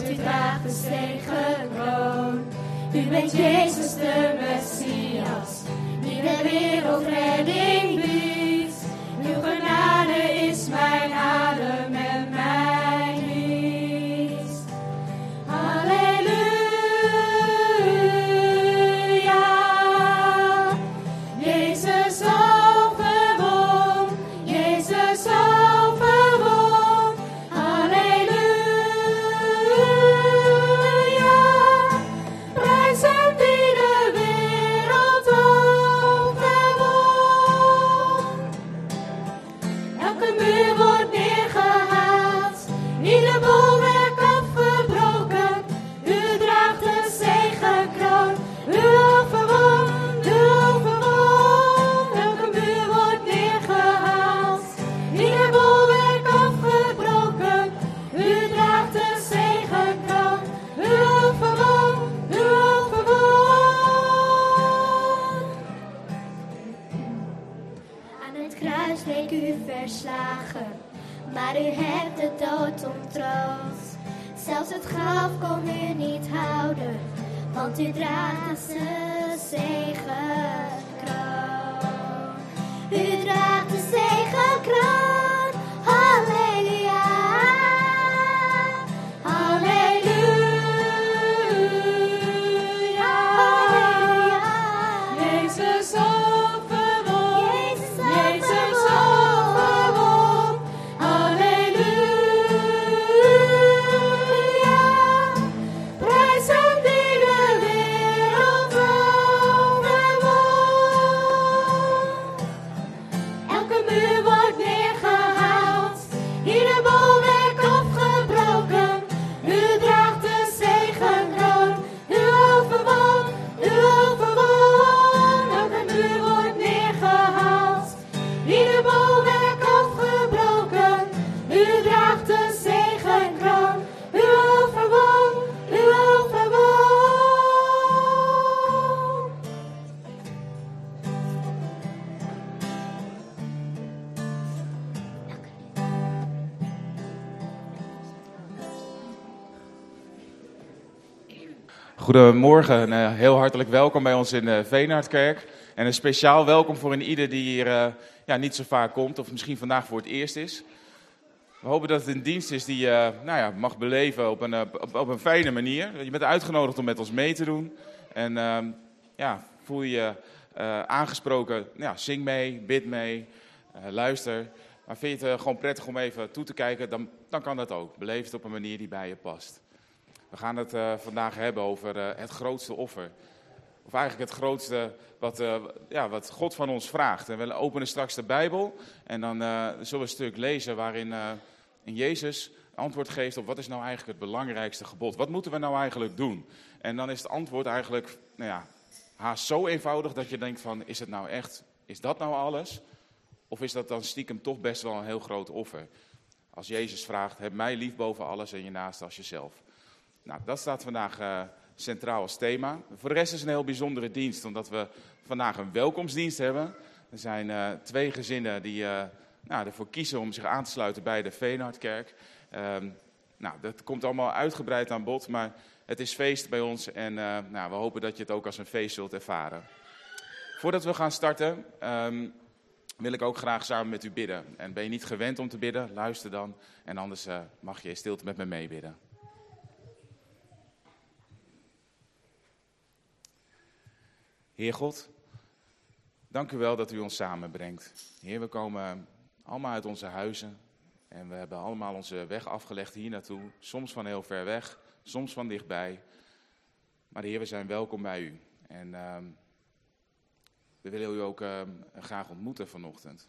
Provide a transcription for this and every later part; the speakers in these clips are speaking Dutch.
want u draagt de zegenkroon. U bent Jezus de Messias, die de wereld redding want u Goedemorgen en eh, heel hartelijk welkom bij ons in de Veenaardkerk. En een speciaal welkom voor een ieder die hier eh, ja, niet zo vaak komt of misschien vandaag voor het eerst is. We hopen dat het een dienst is die je nou ja, mag beleven op een, eh, op, een fijne manier. Je bent uitgenodigd om met ons mee te doen. En ehm, ja, voel je je eh, aangesproken, ja, zing mee, bid mee, eh, luister. Maar vind je het eh, gewoon prettig om even toe te kijken, dan, dan kan dat ook. Beleef het op een manier die bij je past. We gaan het eh, vandaag hebben over eh, het grootste offer. Of eigenlijk het grootste wat, eh, ja, wat God van ons vraagt. En we openen straks de Bijbel en dan zullen we een stuk lezen waarin in Jezus antwoord geeft op wat is nou eigenlijk het belangrijkste gebod. Wat moeten we nou eigenlijk doen? En dan is het antwoord eigenlijk nou ja, haast zo eenvoudig dat je denkt van is het nou echt, is dat nou alles? Of is dat dan stiekem toch best wel een heel groot offer? Als Jezus vraagt, heb mij lief boven alles en je naast als jezelf. Nou, dat staat vandaag eh, centraal als thema. Voor de rest is het een heel bijzondere dienst, omdat we vandaag een welkomstdienst hebben. Er zijn eh, twee gezinnen die eh, nou, ervoor kiezen om zich aan te sluiten bij de Veenhardkerk. Ehm, nou, dat komt allemaal uitgebreid aan bod, maar het is feest bij ons en nou, we hopen dat je het ook als een feest zult ervaren. Voordat we gaan starten, ehm, wil ik ook graag samen met u bidden. En ben je niet gewend om te bidden, luister dan. En anders mag je in stilte met me meebidden. Heer God, dank u wel dat u ons samenbrengt. Heer, we komen allemaal uit onze huizen en we hebben allemaal onze weg afgelegd hier naartoe. Soms van heel ver weg, soms van dichtbij. Maar Heer, we zijn welkom bij u. En ehm, we willen u ook ehm, graag ontmoeten vanochtend.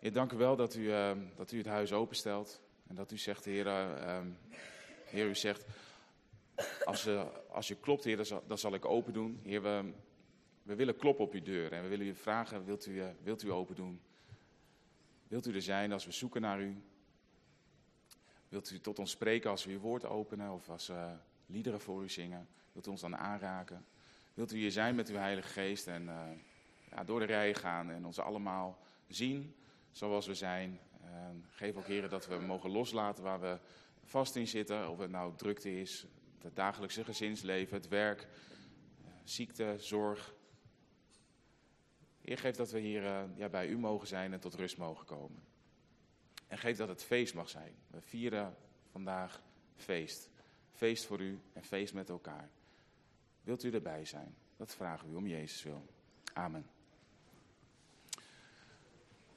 Heer, dank u wel dat u, ehm, dat u het huis openstelt. En dat u zegt, Heer, eh, Heer u zegt, als, eh, als je klopt, Heer, dan zal, dan zal ik open doen. Heer, we, we willen kloppen op uw deur en we willen u vragen, wilt u, eh, wilt u open doen? Wilt u er zijn als we zoeken naar u? Wilt u tot ons spreken als we uw woord openen of als we liederen voor u zingen? Wilt u ons dan aanraken? Wilt u hier zijn met uw Heilige Geest en eh, ja, door de rij gaan en ons allemaal zien zoals we zijn? Eh, geef ook, heren, dat we mogen loslaten waar we vast in zitten, of het nou drukte is, het dagelijkse gezinsleven, het werk, eh, ziekte, zorg. Heer, geef dat we hier uh, ja, bij u mogen zijn en tot rust mogen komen. En geef dat het feest mag zijn. We vieren vandaag feest. Feest voor u en feest met elkaar. Wilt u erbij zijn? Dat vragen we u om Jezus wil. Amen.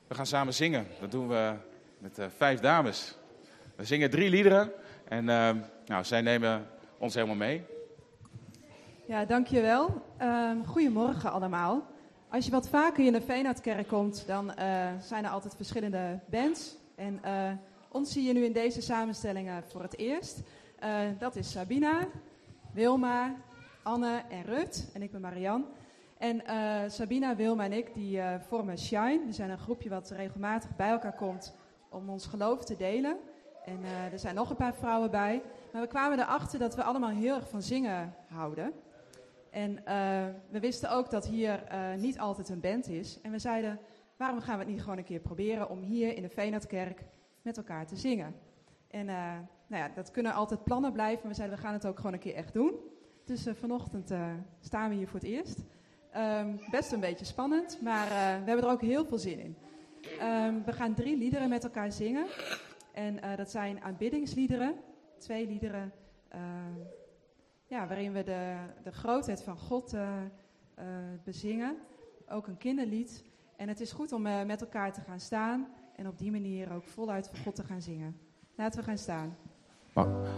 We gaan samen zingen. Dat doen we met uh, vijf dames. We zingen drie liederen en uh, nou, zij nemen ons helemaal mee. Ja, dankjewel. Uh, goedemorgen allemaal. Als je wat vaker in de Veenhardkerk komt, dan uh, zijn er altijd verschillende bands. En uh, ons zie je nu in deze samenstellingen voor het eerst. Uh, dat is Sabina, Wilma, Anne en Rut. En ik ben Marian. En Sabina, Wilma en ik die vormen Shine. We zijn een groepje wat regelmatig bij elkaar komt om ons geloof te delen. En er zijn nog een paar vrouwen bij. Maar we kwamen erachter dat we allemaal heel erg van zingen houden. En uh, we wisten ook dat hier uh, niet altijd een band is. En we zeiden, waarom gaan we het niet gewoon een keer proberen om hier in de Veenhardkerk met elkaar te zingen? En uh, nou ja, dat kunnen altijd plannen blijven, maar we zeiden, we gaan het ook gewoon een keer echt doen. Dus vanochtend staan we hier voor het eerst. Um, best een beetje spannend, maar we hebben er ook heel veel zin in. Um, we gaan drie liederen met elkaar zingen. En dat zijn aanbiddingsliederen, twee liederen ja, waarin we de, de grootheid van God uh, uh, bezingen. Ook een kinderlied. En het is goed om uh, met elkaar te gaan staan en op die manier ook voluit voor God te gaan zingen. Laten we gaan staan. Vandaan.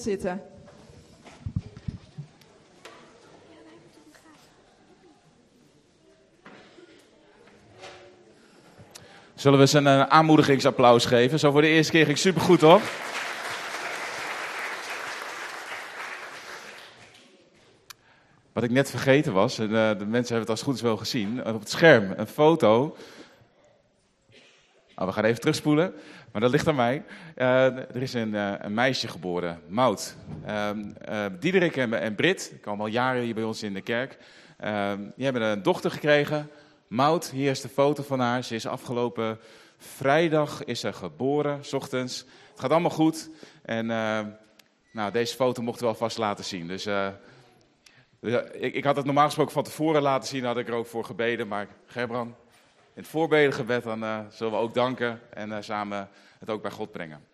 Zitten. Zullen we ze een eh, aanmoedigingsapplaus geven? Zo voor de eerste keer ging supergoed, toch? Wat ik net vergeten was, en uh, de mensen hebben het als goed is wel gezien, op het scherm een foto. Oh, we gaan even terugspoelen, maar dat ligt aan mij. Uh, er is een, uh, een, meisje geboren, Mout. Diederik en, en Brit, die komen al jaren hier bij ons in de kerk. die hebben een dochter gekregen, Mout, hier is de foto van haar. Ze is afgelopen vrijdag is ze geboren, s ochtends. Het gaat allemaal goed. En uh, nou, deze foto mochten we alvast laten zien. Dus ik, ik, had het normaal gesproken van tevoren laten zien, had ik er ook voor gebeden. Maar Gerbran, in het voorbedengebed, dan uh, zullen we ook danken en samen het ook bij God brengen.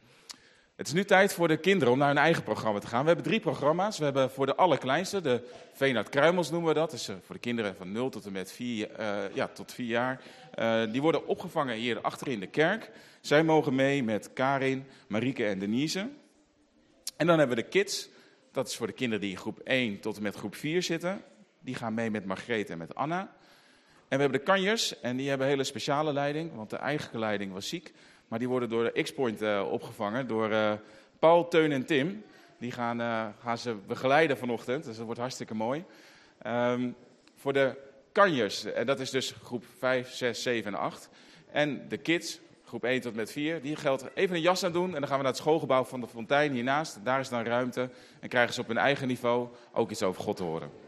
Het is nu tijd voor de kinderen om naar hun eigen programma te gaan. We hebben drie programma's. We hebben voor de allerkleinste, de Veenhard Kruimels noemen we dat. Dat is eh, voor de kinderen van 0 tot en met 4, uh, eh, ja, tot 4 jaar. Die worden opgevangen hier achter in de kerk. Zij mogen mee met Karin, Marieke en Denise. En dan hebben we de kids. Dat is voor de kinderen die in groep 1 tot en met groep 4 zitten. Die gaan mee met Margreet en met Anna. En we hebben de kanjers en die hebben hele speciale leiding, want de eigenlijke leiding was ziek. Maar die worden door de X-Point uh, opgevangen, door uh, Paul, Teun en Tim. Die gaan, uh, gaan ze begeleiden vanochtend, dus dat wordt hartstikke mooi. Um, voor de kanjers, en dat is dus groep 5, 6, 7 en 8. En de kids, groep 1 tot met 4, die geldt even een jas aan doen. En dan gaan we naar het schoolgebouw van de Fontein hiernaast. Daar is dan ruimte en krijgen ze op hun eigen niveau ook iets over God te horen.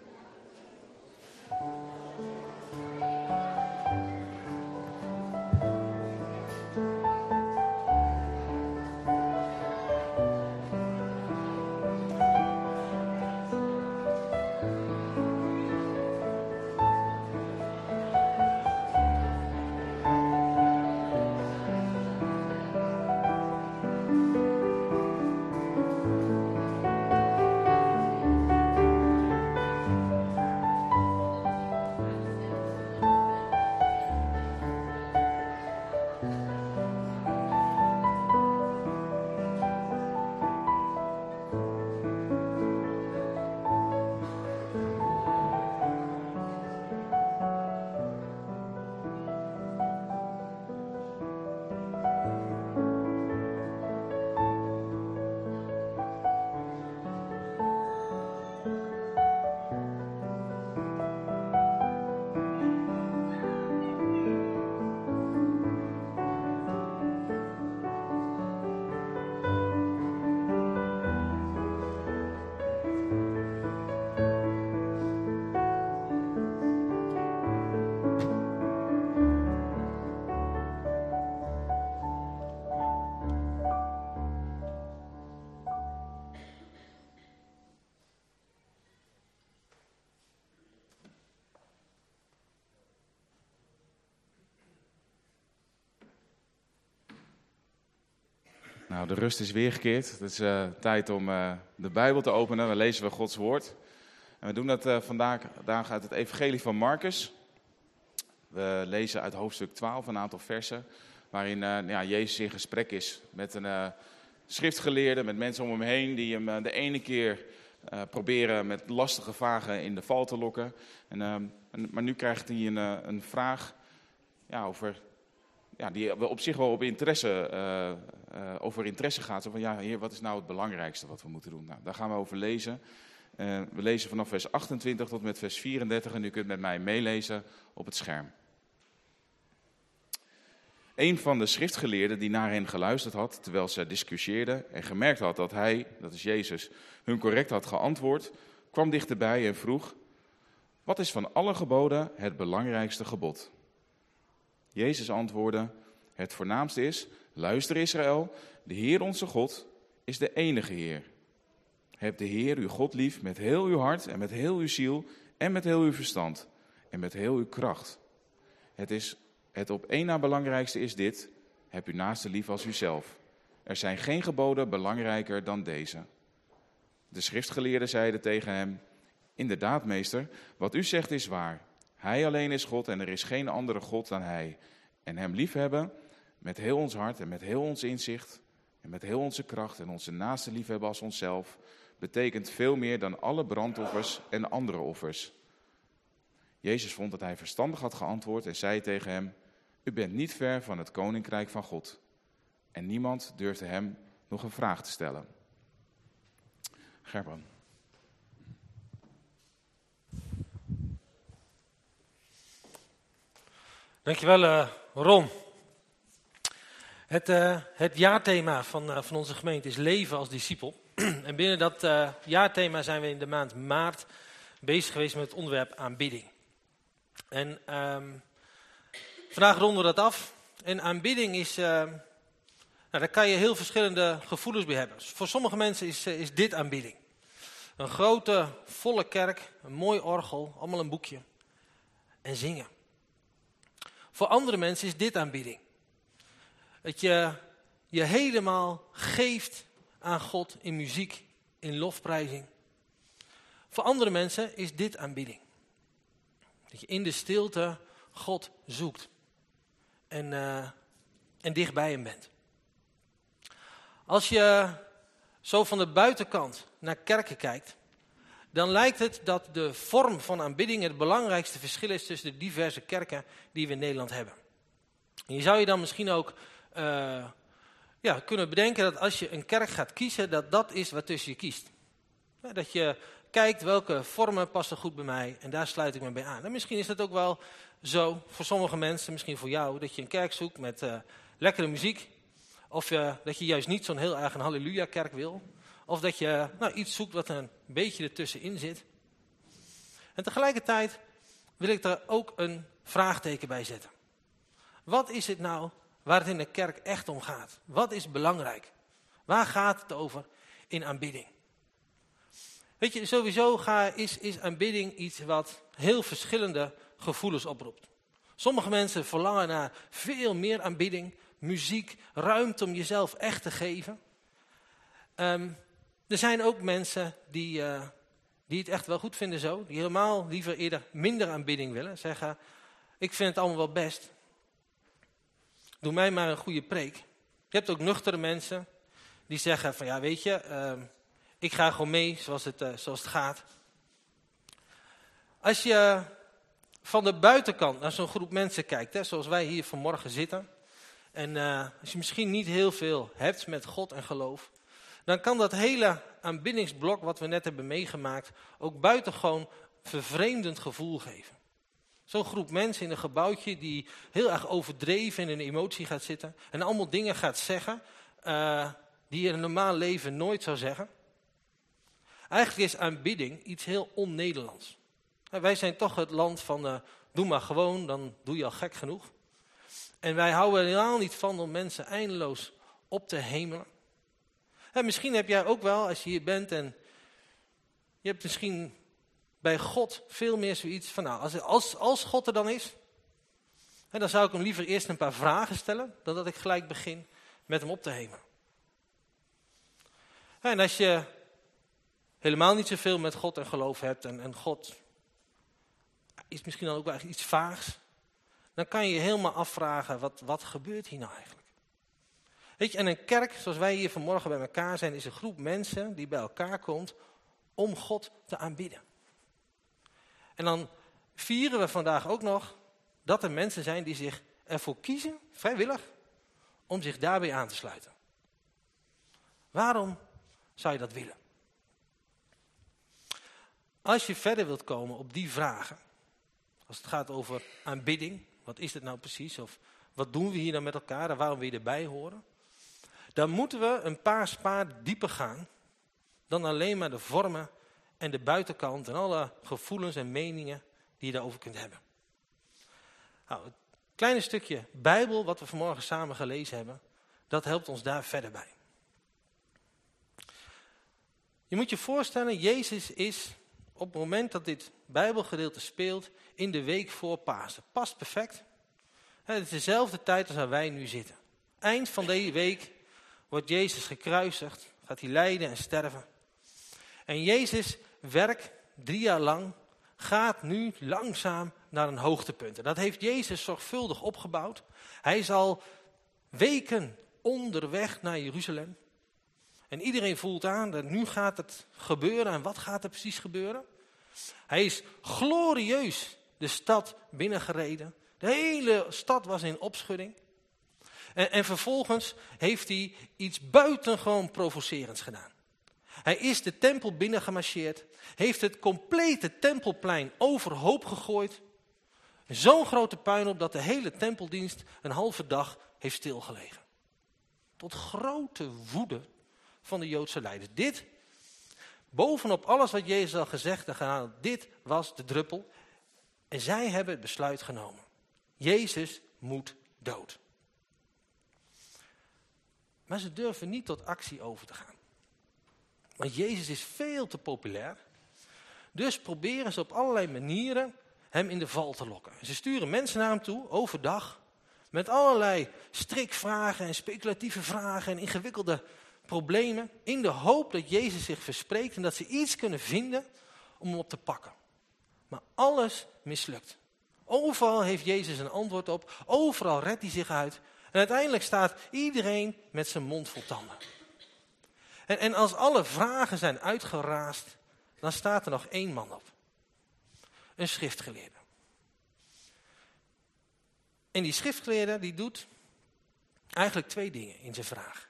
Nou, de rust is weergekeerd. Het is uh, tijd om uh, de Bijbel te openen. We lezen we Gods woord. En we doen dat uh, vandaag, vandaag uit het Evangelie van Marcus. We lezen uit hoofdstuk 12 een aantal versen. Waarin ja, Jezus in gesprek is met een schriftgeleerde, met mensen om hem heen. Die hem de ene keer proberen met lastige vragen in de val te lokken. En, en, maar nu krijgt hij een, een vraag ja, over ja, die op zich wel op interesse, uh, uh, over interesse gaat. Zo van, ja, heer, wat is nou het belangrijkste wat we moeten doen? Nou, daar gaan we over lezen. Uh, we lezen vanaf vers 28 tot met vers 34 en u kunt met mij meelezen op het scherm. Een van de schriftgeleerden die naar hen geluisterd had, terwijl ze discussieerden en gemerkt had dat hij, dat is Jezus, hun correct had geantwoord, kwam dichterbij en vroeg, wat is van alle geboden het belangrijkste gebod? Jezus antwoordde, het voornaamste is, luister Israël, de Heer onze God is de enige Heer. Heb de Heer uw God lief met heel uw hart en met heel uw ziel en met heel uw verstand en met heel uw kracht. Het, is, het op één na belangrijkste is dit, heb uw naaste lief als uzelf. Er zijn geen geboden belangrijker dan deze. De schriftgeleerden zeiden tegen hem, inderdaad meester, wat u zegt is waar. Hij alleen is God en er is geen andere God dan Hij. En Hem liefhebben met heel ons hart en met heel ons inzicht en met heel onze kracht en onze naaste liefhebben als onszelf betekent veel meer dan alle brandoffers en andere offers. Jezus vond dat hij verstandig had geantwoord en zei tegen hem: U bent niet ver van het koninkrijk van God. En niemand durfde hem nog een vraag te stellen. Gerben. Dankjewel uh, Ron. Het, uh, het jaarthema van, uh, van onze gemeente is leven als discipel. en binnen dat jaarthema zijn we in de maand maart bezig geweest met het onderwerp aanbidding. En um, vandaag ronden we dat af. En aanbidding is, nou, daar kan je heel verschillende gevoelens bij hebben. Voor sommige mensen is, is dit aanbidding. Een grote, volle kerk, een mooi orgel, allemaal een boekje. En zingen. Voor andere mensen is dit aanbidding. Dat je je helemaal geeft aan God in muziek, in lofprijzing. Voor andere mensen is dit aanbidding. Dat je in de stilte God zoekt en, uh, en dicht bij hem bent. Als je zo van de buitenkant naar kerken kijkt, dan lijkt het dat de vorm van aanbidding het belangrijkste verschil is tussen de diverse kerken die we in Nederland hebben. En je zou je dan misschien ook uh, ja, kunnen bedenken dat als je een kerk gaat kiezen, dat dat is wat tussen je kiest. Dat je kijkt welke vormen passen goed bij mij en daar sluit ik me bij aan. En misschien is dat ook wel zo voor sommige mensen, misschien voor jou, dat je een kerk zoekt met uh, lekkere muziek. Of uh, dat je juist niet zo'n heel erg een halleluja-kerk wil. Of dat je nou, iets zoekt wat een beetje ertussenin zit. En tegelijkertijd wil ik er ook een vraagteken bij zetten. Wat is het nou waar het in de kerk echt om gaat? Wat is belangrijk? Waar gaat het over in aanbidding? Weet je, sowieso ga, is, is aanbidding iets wat heel verschillende gevoelens oproept. Sommige mensen verlangen naar veel meer aanbidding, muziek, ruimte om jezelf echt te geven. Um, er zijn ook mensen die, uh, die het echt wel goed vinden zo. Die helemaal liever eerder minder aanbidding willen. Zeggen, ik vind het allemaal wel best. Doe mij maar een goede preek. Je hebt ook nuchtere mensen die zeggen van ja weet je, uh, ik ga gewoon mee zoals het, uh, zoals het gaat. Als je van de buitenkant naar zo'n groep mensen kijkt, hè, zoals wij hier vanmorgen zitten. En uh, als je misschien niet heel veel hebt met God en geloof dan kan dat hele aanbiddingsblok wat we net hebben meegemaakt ook buitengewoon vervreemdend gevoel geven. Zo'n groep mensen in een gebouwtje die heel erg overdreven in een emotie gaat zitten en allemaal dingen gaat zeggen uh, die je in een normaal leven nooit zou zeggen. Eigenlijk is aanbidding iets heel on-Nederlands. Wij zijn toch het land van uh, doe maar gewoon, dan doe je al gek genoeg. En wij houden er helemaal niet van om mensen eindeloos op te hemelen. En misschien heb jij ook wel, als je hier bent en je hebt misschien bij God veel meer zoiets van, nou, als, als, als God er dan is, dan zou ik hem liever eerst een paar vragen stellen, dan dat ik gelijk begin met hem op te hemelen. En als je helemaal niet zoveel met God en geloof hebt en, en God is misschien dan ook wel iets vaags, dan kan je je helemaal afvragen, wat, wat gebeurt hier nou eigenlijk? Weet je, en een kerk, zoals wij hier vanmorgen bij elkaar zijn, is een groep mensen die bij elkaar komt om God te aanbidden. En dan vieren we vandaag ook nog dat er mensen zijn die zich ervoor kiezen, vrijwillig, om zich daarbij aan te sluiten. Waarom zou je dat willen? Als je verder wilt komen op die vragen, als het gaat over aanbidding, wat is het nou precies, of wat doen we hier dan met elkaar en waarom wil je erbij horen? Dan moeten we een paar spaar dieper gaan dan alleen maar de vormen en de buitenkant en alle gevoelens en meningen die je daarover kunt hebben. Nou, het kleine stukje Bijbel wat we vanmorgen samen gelezen hebben, dat helpt ons daar verder bij. Je moet je voorstellen, Jezus is op het moment dat dit Bijbelgedeelte speelt in de week voor Pasen. Past perfect. Het is dezelfde tijd als waar wij nu zitten. Eind van deze week wordt Jezus gekruisigd, gaat hij lijden en sterven. En Jezus werkt drie jaar lang, gaat nu langzaam naar een hoogtepunt. En dat heeft Jezus zorgvuldig opgebouwd. Hij is al weken onderweg naar Jeruzalem. En iedereen voelt aan dat nu gaat het gebeuren. En wat gaat er precies gebeuren? Hij is glorieus de stad binnengereden. De hele stad was in opschudding. En, en vervolgens heeft hij iets buitengewoon provocerends gedaan. Hij is de tempel binnengemarcheerd, heeft het complete tempelplein overhoop gegooid. Zo'n grote puinhoop dat de hele tempeldienst een halve dag heeft stilgelegen. Tot grote woede van de Joodse leiders. Dit, bovenop alles wat Jezus al gezegd en gedaan dit was de druppel. En zij hebben het besluit genomen. Jezus moet dood. Maar ze durven niet tot actie over te gaan. Want Jezus is veel te populair. Dus proberen ze op allerlei manieren hem in de val te lokken. Ze sturen mensen naar hem toe, overdag, met allerlei strikvragen en speculatieve vragen en ingewikkelde problemen, in de hoop dat Jezus zich verspreekt en dat ze iets kunnen vinden om hem op te pakken. Maar alles mislukt. Overal heeft Jezus een antwoord op, overal redt hij zich uit en uiteindelijk staat iedereen met zijn mond vol tanden. En, en als alle vragen zijn uitgeraasd, dan staat er nog één man op. Een schriftgeleerde. En die schriftgeleerde die doet eigenlijk twee dingen in zijn vraag.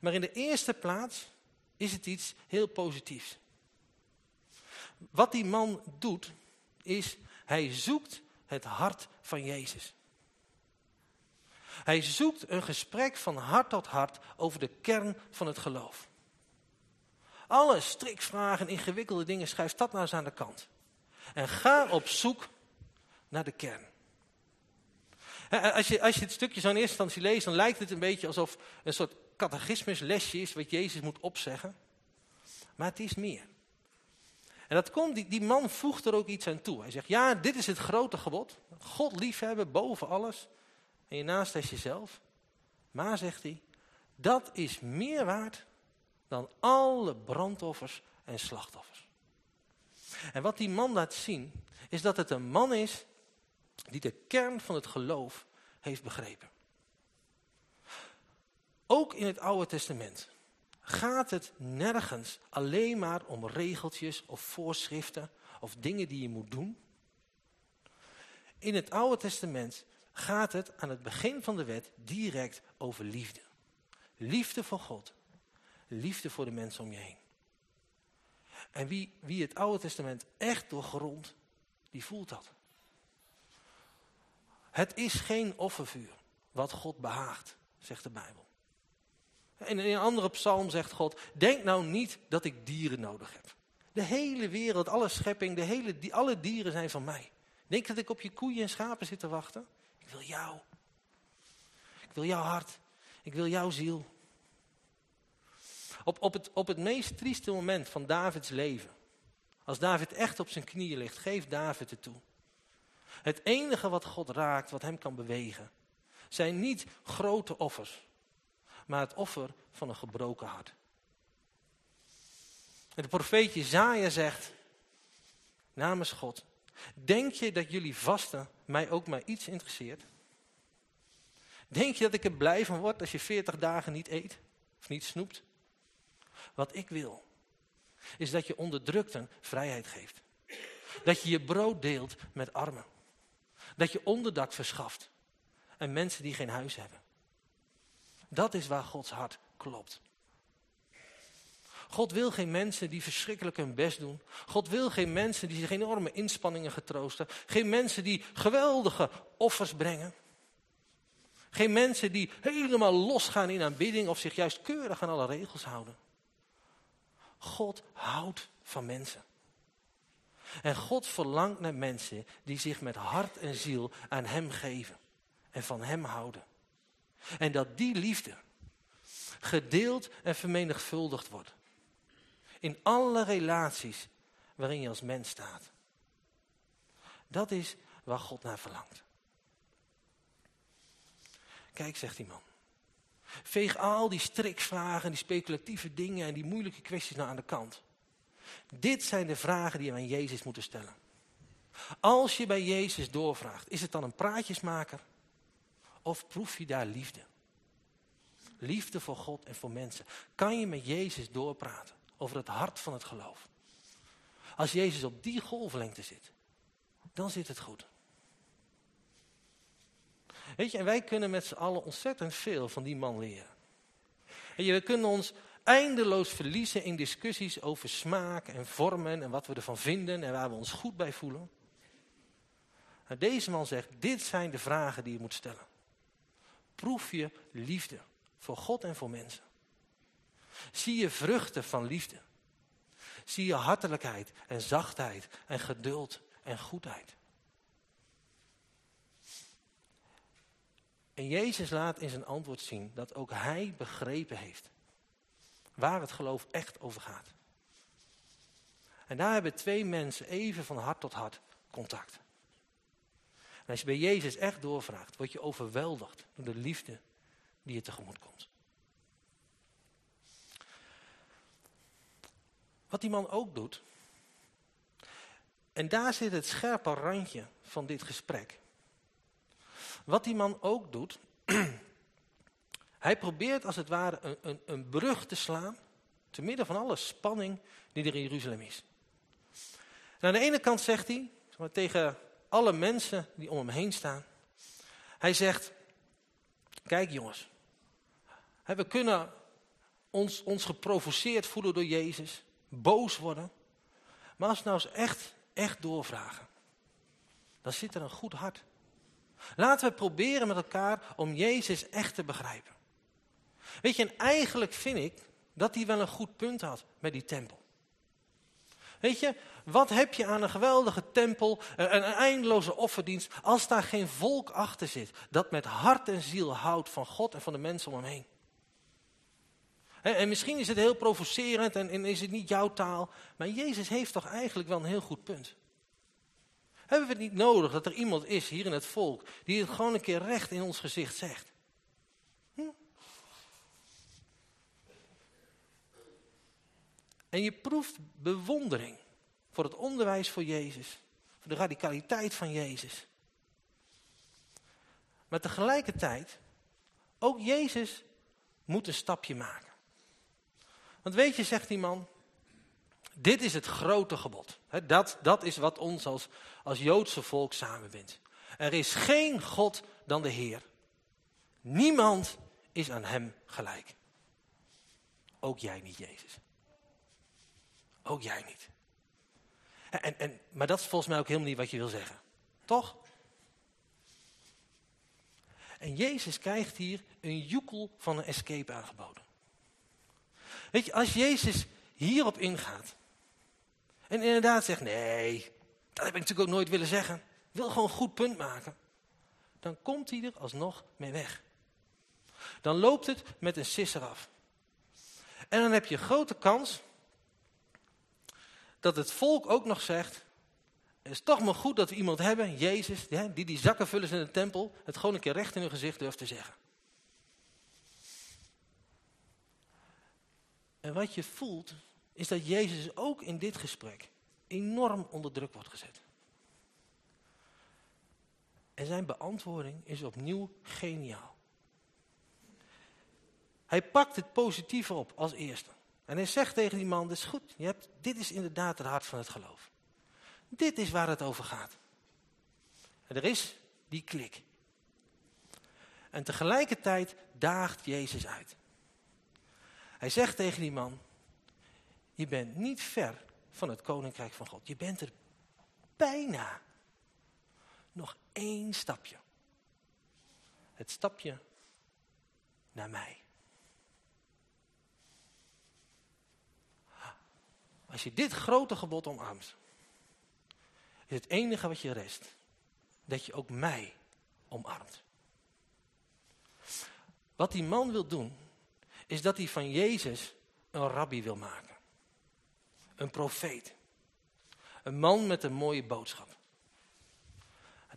Maar in de eerste plaats is het iets heel positiefs. Wat die man doet, is hij zoekt het hart van Jezus. Hij zoekt een gesprek van hart tot hart over de kern van het geloof. Alle strikvragen, ingewikkelde dingen, schrijf dat nou eens aan de kant. En ga op zoek naar de kern. Als je, als je het stukje zo in eerste instantie leest, dan lijkt het een beetje alsof een soort catechismuslesje is wat Jezus moet opzeggen. Maar het is meer. En dat komt, die, die man voegt er ook iets aan toe. Hij zegt, ja, dit is het grote gebod. God liefhebben boven alles. En je naast jezelf. Maar, zegt hij, dat is meer waard dan alle brandoffers en slachtoffers. En wat die man laat zien, is dat het een man is die de kern van het geloof heeft begrepen. Ook in het Oude Testament gaat het nergens alleen maar om regeltjes of voorschriften of dingen die je moet doen. In het Oude Testament gaat het aan het begin van de wet direct over liefde. Liefde voor God. Liefde voor de mensen om je heen. En wie, wie het Oude Testament echt doorgrondt, die voelt dat. Het is geen offervuur wat God behaagt, zegt de Bijbel. En in een andere psalm zegt God, denk nou niet dat ik dieren nodig heb. De hele wereld, alle schepping, de hele, alle dieren zijn van mij. Denk dat ik op je koeien en schapen zit te wachten? Ik wil jou. Ik wil jouw hart. Ik wil jouw ziel. Op, op, het, op het meest trieste moment van Davids leven. Als David echt op zijn knieën ligt, geeft David het toe. Het enige wat God raakt, wat hem kan bewegen, zijn niet grote offers, maar het offer van een gebroken hart. En de profeet Jezaja zegt, namens God, denk je dat jullie vasten mij ook maar iets interesseert? Denk je dat ik er blij van word als je veertig dagen niet eet of niet snoept? Wat ik wil, is dat je onderdrukten vrijheid geeft. Dat je je brood deelt met armen. Dat je onderdak verschaft. En mensen die geen huis hebben. Dat is waar Gods hart klopt. God wil geen mensen die verschrikkelijk hun best doen. God wil geen mensen die zich enorme inspanningen getroosten. Geen mensen die geweldige offers brengen. Geen mensen die helemaal losgaan in aanbidding of zich juist keurig aan alle regels houden. God houdt van mensen. En God verlangt naar mensen die zich met hart en ziel aan hem geven. En van hem houden. En dat die liefde gedeeld en vermenigvuldigd wordt. In alle relaties waarin je als mens staat. Dat is waar God naar verlangt. Kijk, zegt die man. Veeg al die strikvragen, die speculatieve dingen en die moeilijke kwesties nou aan de kant. Dit zijn de vragen die we aan Jezus moeten stellen. Als je bij Jezus doorvraagt, is het dan een praatjesmaker? Of proef je daar liefde? liefde voor God en voor mensen, kan je met Jezus doorpraten over het hart van het geloof. Als Jezus op die golflengte zit, dan zit het goed. Weet je, en wij kunnen met z'n allen ontzettend veel van die man leren. En je, we kunnen ons eindeloos verliezen in discussies over smaak en vormen en wat we ervan vinden en waar we ons goed bij voelen. En deze man zegt, dit zijn de vragen die je moet stellen. Proef je liefde voor God en voor mensen. Zie je vruchten van liefde. Zie je hartelijkheid en zachtheid en geduld en goedheid. En Jezus laat in zijn antwoord zien dat ook hij begrepen heeft waar het geloof echt over gaat. En daar hebben twee mensen even van hart tot hart contact. En als je bij Jezus echt doorvraagt, word je overweldigd door de liefde die je tegemoet komt. Wat die man ook doet, en daar zit het scherpe randje van dit gesprek. Wat die man ook doet, hij probeert als het ware een, een, een brug te slaan, te midden van alle spanning die er in Jeruzalem is. En aan de ene kant zegt hij, tegen alle mensen die om hem heen staan, hij zegt, kijk jongens, we kunnen ons, ons geprovoceerd voelen door Jezus, boos worden, maar als we nou eens echt, echt doorvragen, dan zit er een goed hart. Laten we proberen met elkaar om Jezus echt te begrijpen. Weet je, en eigenlijk vind ik dat hij wel een goed punt had met die tempel. Weet je, wat heb je aan een geweldige tempel, een, een eindeloze offerdienst, als daar geen volk achter zit, dat met hart en ziel houdt van God en van de mensen om hem heen. En misschien is het heel provocerend en, is het niet jouw taal, maar Jezus heeft toch eigenlijk wel een heel goed punt. Hebben we het niet nodig dat er iemand is hier in het volk die het gewoon een keer recht in ons gezicht zegt? Hm? En je proeft bewondering voor het onderwijs voor Jezus, voor de radicaliteit van Jezus. Maar tegelijkertijd, ook Jezus moet een stapje maken. Want weet je, zegt die man, dit is het grote gebod. dat, dat is wat ons als, als Joodse volk samenbindt. Er is geen God dan de Heer. Niemand is aan hem gelijk. Ook jij niet, Jezus. Ook jij niet. En, en, maar dat is volgens mij ook helemaal niet wat je wil zeggen. Toch? En Jezus krijgt hier een joekel van een escape aangeboden. Weet je, als Jezus hierop ingaat, en inderdaad zegt, nee, dat heb ik natuurlijk ook nooit willen zeggen. Ik wil gewoon een goed punt maken. Dan komt hij er alsnog mee weg. Dan loopt het met een sisser af. En dan heb je grote kans dat het volk ook nog zegt, het is toch maar goed dat we iemand hebben, Jezus, die die zakkenvullers in de tempel het gewoon een keer recht in hun gezicht durft te zeggen. En wat je voelt, is dat Jezus ook in dit gesprek enorm onder druk wordt gezet. En zijn beantwoording is opnieuw geniaal. Hij pakt het positieve op als eerste. En hij zegt tegen die man, dit is goed, je hebt, dit is inderdaad het hart van het geloof. Dit is waar het over gaat. En er is die klik. En tegelijkertijd daagt Jezus uit. Hij zegt tegen die man, je bent niet ver van het koninkrijk van God. Je bent er bijna. Nog één stapje. Het stapje naar mij. Als je dit grote gebod omarmt, is het enige wat je rest, dat je ook mij omarmt. Wat die man wil doen, is dat hij van Jezus een rabbi wil maken. Een profeet. Een man met een mooie boodschap.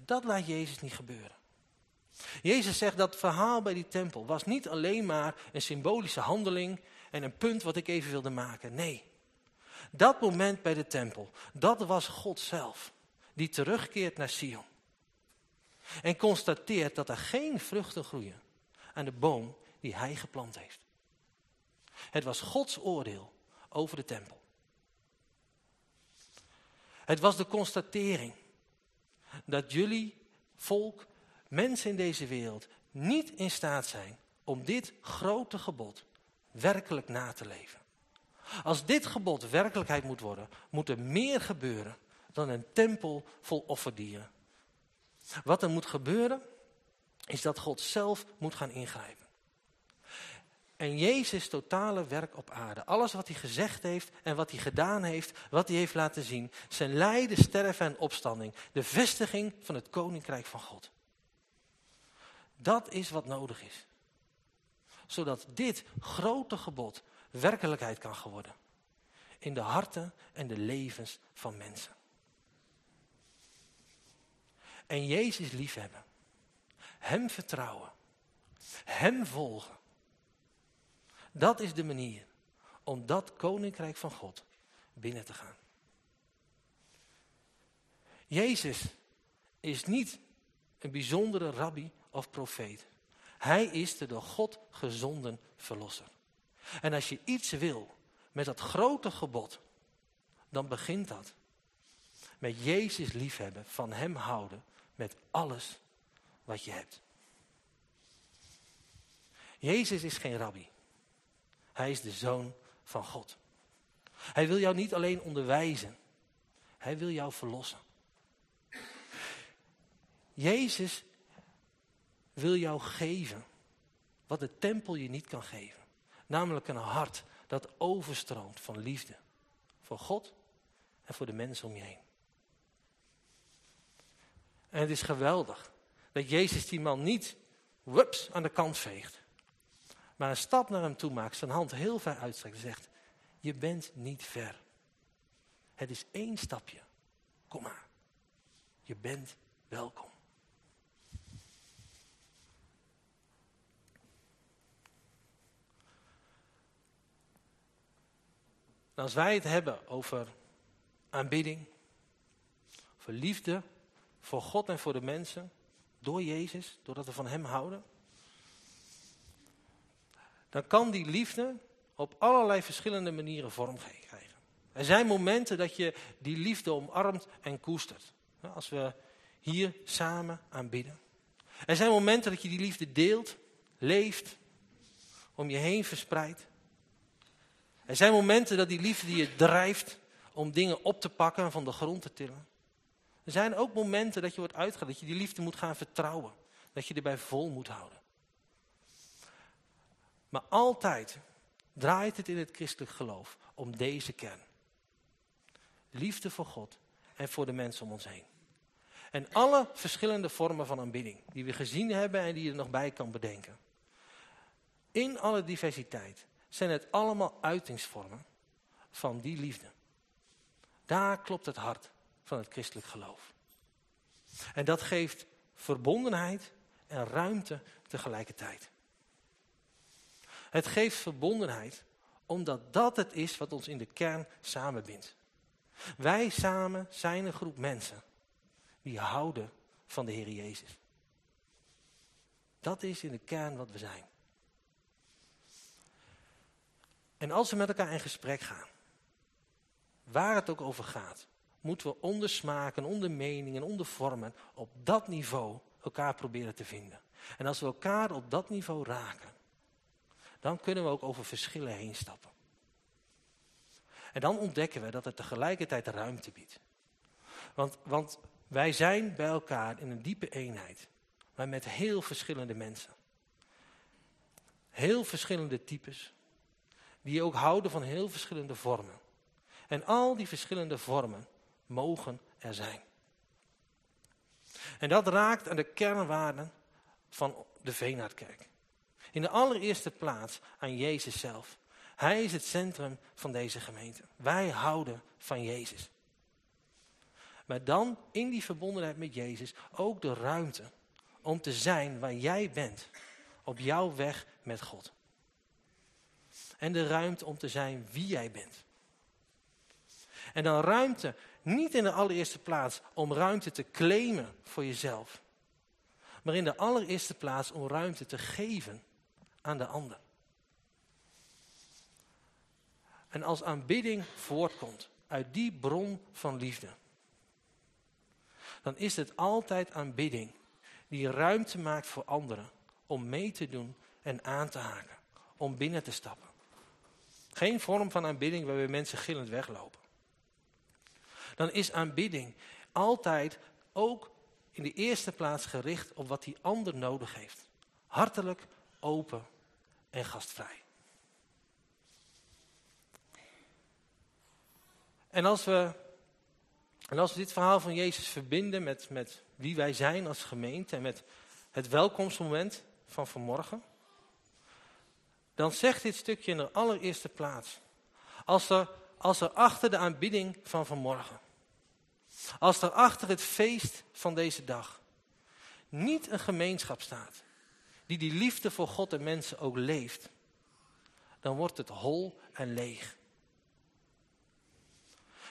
Dat laat Jezus niet gebeuren. Jezus zegt dat verhaal bij die tempel was niet alleen maar een symbolische handeling en een punt wat ik even wilde maken. Nee, dat moment bij de tempel, dat was God zelf, die terugkeert naar Sion. En constateert dat er geen vruchten groeien aan de boom die hij geplant heeft. Het was Gods oordeel over de tempel. Het was de constatering dat jullie volk, mensen in deze wereld, niet in staat zijn om dit grote gebod werkelijk na te leven. Als dit gebod werkelijkheid moet worden, moet er meer gebeuren dan een tempel vol offerdieren. Wat er moet gebeuren, is dat God zelf moet gaan ingrijpen. En Jezus' totale werk op aarde, alles wat hij gezegd heeft en wat hij gedaan heeft, wat hij heeft laten zien, zijn lijden, sterven en opstanding, de vestiging van het koninkrijk van God. Dat is wat nodig is. Zodat dit grote gebod werkelijkheid kan geworden. In de harten en de levens van mensen. En Jezus liefhebben. Hem vertrouwen. Hem volgen. Dat is de manier om dat koninkrijk van God binnen te gaan. Jezus is niet een bijzondere rabbi of profeet. Hij is de door God gezonden verlosser. En als je iets wil met dat grote gebod, dan begint dat met Jezus liefhebben, van Hem houden, met alles wat je hebt. Jezus is geen rabbi. Hij is de zoon van God. Hij wil jou niet alleen onderwijzen. Hij wil jou verlossen. Jezus wil jou geven wat de tempel je niet kan geven. Namelijk een hart dat overstroomt van liefde. Voor God en voor de mensen om je heen. En het is geweldig dat Jezus die man niet wups, aan de kant veegt. Maar een stap naar hem toe maakt, zijn hand heel ver uitstrekt en zegt, je bent niet ver. Het is één stapje. Kom maar. Je bent welkom. als wij het hebben over aanbidding, over liefde voor God en voor de mensen, door Jezus, doordat we van Hem houden, dan kan die liefde op allerlei verschillende manieren vorm krijgen. Er zijn momenten dat je die liefde omarmt en koestert. Als we hier samen aanbidden. Er zijn momenten dat je die liefde deelt, leeft, om je heen verspreidt. Er zijn momenten dat die liefde je drijft om dingen op te pakken en van de grond te tillen. Er zijn ook momenten dat je wordt uitgedaagd, dat je die liefde moet gaan vertrouwen. Dat je erbij vol moet houden. Maar altijd draait het in het christelijk geloof om deze kern. Liefde voor God en voor de mensen om ons heen. En alle verschillende vormen van aanbidding die we gezien hebben en die je er nog bij kan bedenken. In alle diversiteit zijn het allemaal uitingsvormen van die liefde. Daar klopt het hart van het christelijk geloof. En dat geeft verbondenheid en ruimte tegelijkertijd. Het geeft verbondenheid omdat dat het is wat ons in de kern samenbindt. Wij samen zijn een groep mensen die houden van de Heer Jezus. Dat is in de kern wat we zijn. En als we met elkaar in gesprek gaan, waar het ook over gaat, moeten we onder smaken, onder meningen, onder vormen, op dat niveau elkaar proberen te vinden. En als we elkaar op dat niveau raken, dan kunnen we ook over verschillen heen stappen. En dan ontdekken we dat het tegelijkertijd ruimte biedt. Want, want wij zijn bij elkaar in een diepe eenheid, maar met heel verschillende mensen. Heel verschillende types, die ook houden van heel verschillende vormen. En al die verschillende vormen mogen er zijn. En dat raakt aan de kernwaarden van de Veenhardkerk. In de allereerste plaats aan Jezus zelf. Hij is het centrum van deze gemeente. Wij houden van Jezus. Maar dan in die verbondenheid met Jezus ook de ruimte om te zijn waar jij bent. Op jouw weg met God. En de ruimte om te zijn wie jij bent. En dan ruimte, niet in de allereerste plaats om ruimte te claimen voor jezelf. Maar in de allereerste plaats om ruimte te geven aan de ander. En als aanbidding voortkomt uit die bron van liefde, dan is het altijd aanbidding die ruimte maakt voor anderen om mee te doen en aan te haken, om binnen te stappen. Geen vorm van aanbidding waarbij mensen gillend weglopen. Dan is aanbidding altijd ook in de eerste plaats gericht op wat die ander nodig heeft. Hartelijk, open en gastvrij. En als we, en als we dit verhaal van Jezus verbinden met, met wie wij zijn als gemeente en met het welkomstmoment van vanmorgen, dan zegt dit stukje in de allereerste plaats, als er, als er achter de aanbidding van vanmorgen, als er achter het feest van deze dag niet een gemeenschap staat, die die liefde voor God en mensen ook leeft, dan wordt het hol en leeg.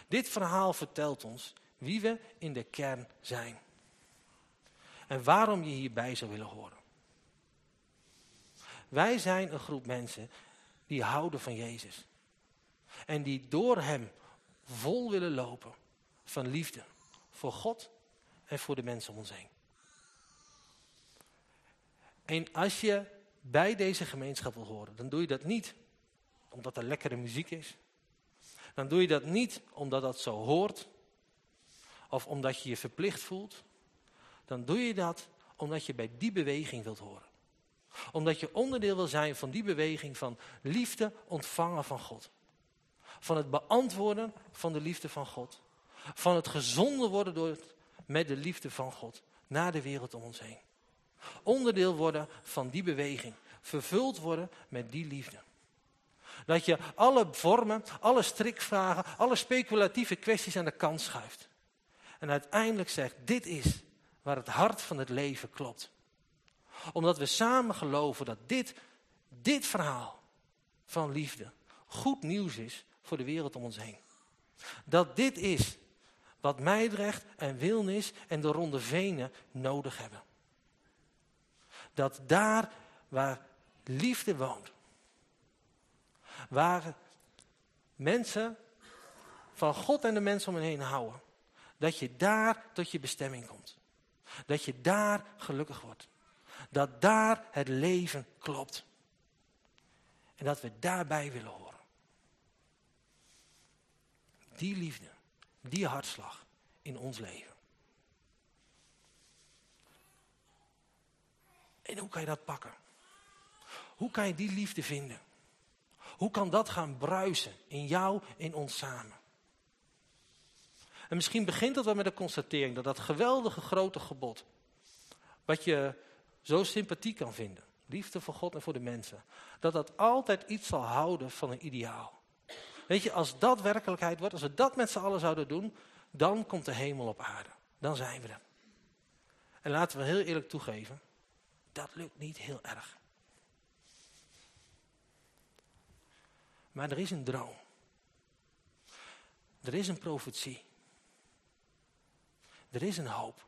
Dit verhaal vertelt ons wie we in de kern zijn. En waarom je hierbij zou willen horen. Wij zijn een groep mensen die houden van Jezus. En die door Hem vol willen lopen van liefde. Voor God en voor de mensen om ons heen. En als je bij deze gemeenschap wil horen, dan doe je dat niet omdat er lekkere muziek is. Dan doe je dat niet omdat dat zo hoort. Of omdat je je verplicht voelt. Dan doe je dat omdat je bij die beweging wilt horen. Omdat je onderdeel wil zijn van die beweging van liefde ontvangen van God. Van het beantwoorden van de liefde van God. Van het gezonden worden door met de liefde van God naar de wereld om ons heen. Onderdeel worden van die beweging. Vervuld worden met die liefde. Dat je alle vormen, alle strikvragen, alle speculatieve kwesties aan de kant schuift. En uiteindelijk zegt, dit is waar het hart van het leven klopt. Omdat we samen geloven dat dit, dit verhaal van liefde goed nieuws is voor de wereld om ons heen. Dat dit is wat Meidrecht en Wilnis en de Ronde Venen nodig hebben. Dat daar waar liefde woont, waar mensen van God en de mensen om hen heen houden, dat je daar tot je bestemming komt. Dat je daar gelukkig wordt. Dat daar het leven klopt. En dat we daarbij willen horen. Die liefde, die hartslag in ons leven. En hoe kan je dat pakken? Hoe kan je die liefde vinden? Hoe kan dat gaan bruisen in jou, in ons samen? En misschien begint dat wel met de constatering dat dat geweldige grote gebod, wat je zo sympathiek kan vinden, liefde voor God en voor de mensen, dat dat altijd iets zal houden van een ideaal. Weet je, als dat werkelijkheid wordt, als we dat met z'n allen zouden doen, dan komt de hemel op aarde. Dan zijn we er. En laten we heel eerlijk toegeven, dat lukt niet heel erg. Maar er is een droom. Er is een profetie. Er is een hoop.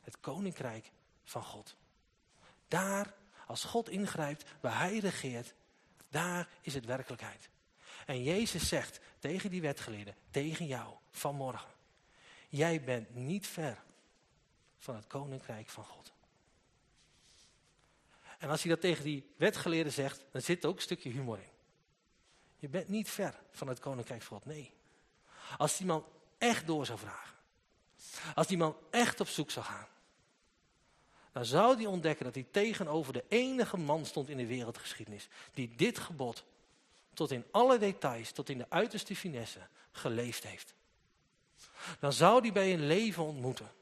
Het koninkrijk van God. Daar, als God ingrijpt, waar hij regeert, daar is het werkelijkheid. En Jezus zegt tegen die wetgeleerden, tegen jou, vanmorgen. Jij bent niet ver van het koninkrijk van God. En als hij dat tegen die wetgeleerden zegt, dan zit er ook een stukje humor in. Je bent niet ver van het koninkrijk van God, nee. Als die man echt door zou vragen, als die man echt op zoek zou gaan, dan zou hij ontdekken dat hij tegenover de enige man stond in de wereldgeschiedenis, die dit gebod tot in alle details, tot in de uiterste finesse geleefd heeft. Dan zou hij bij een leven ontmoeten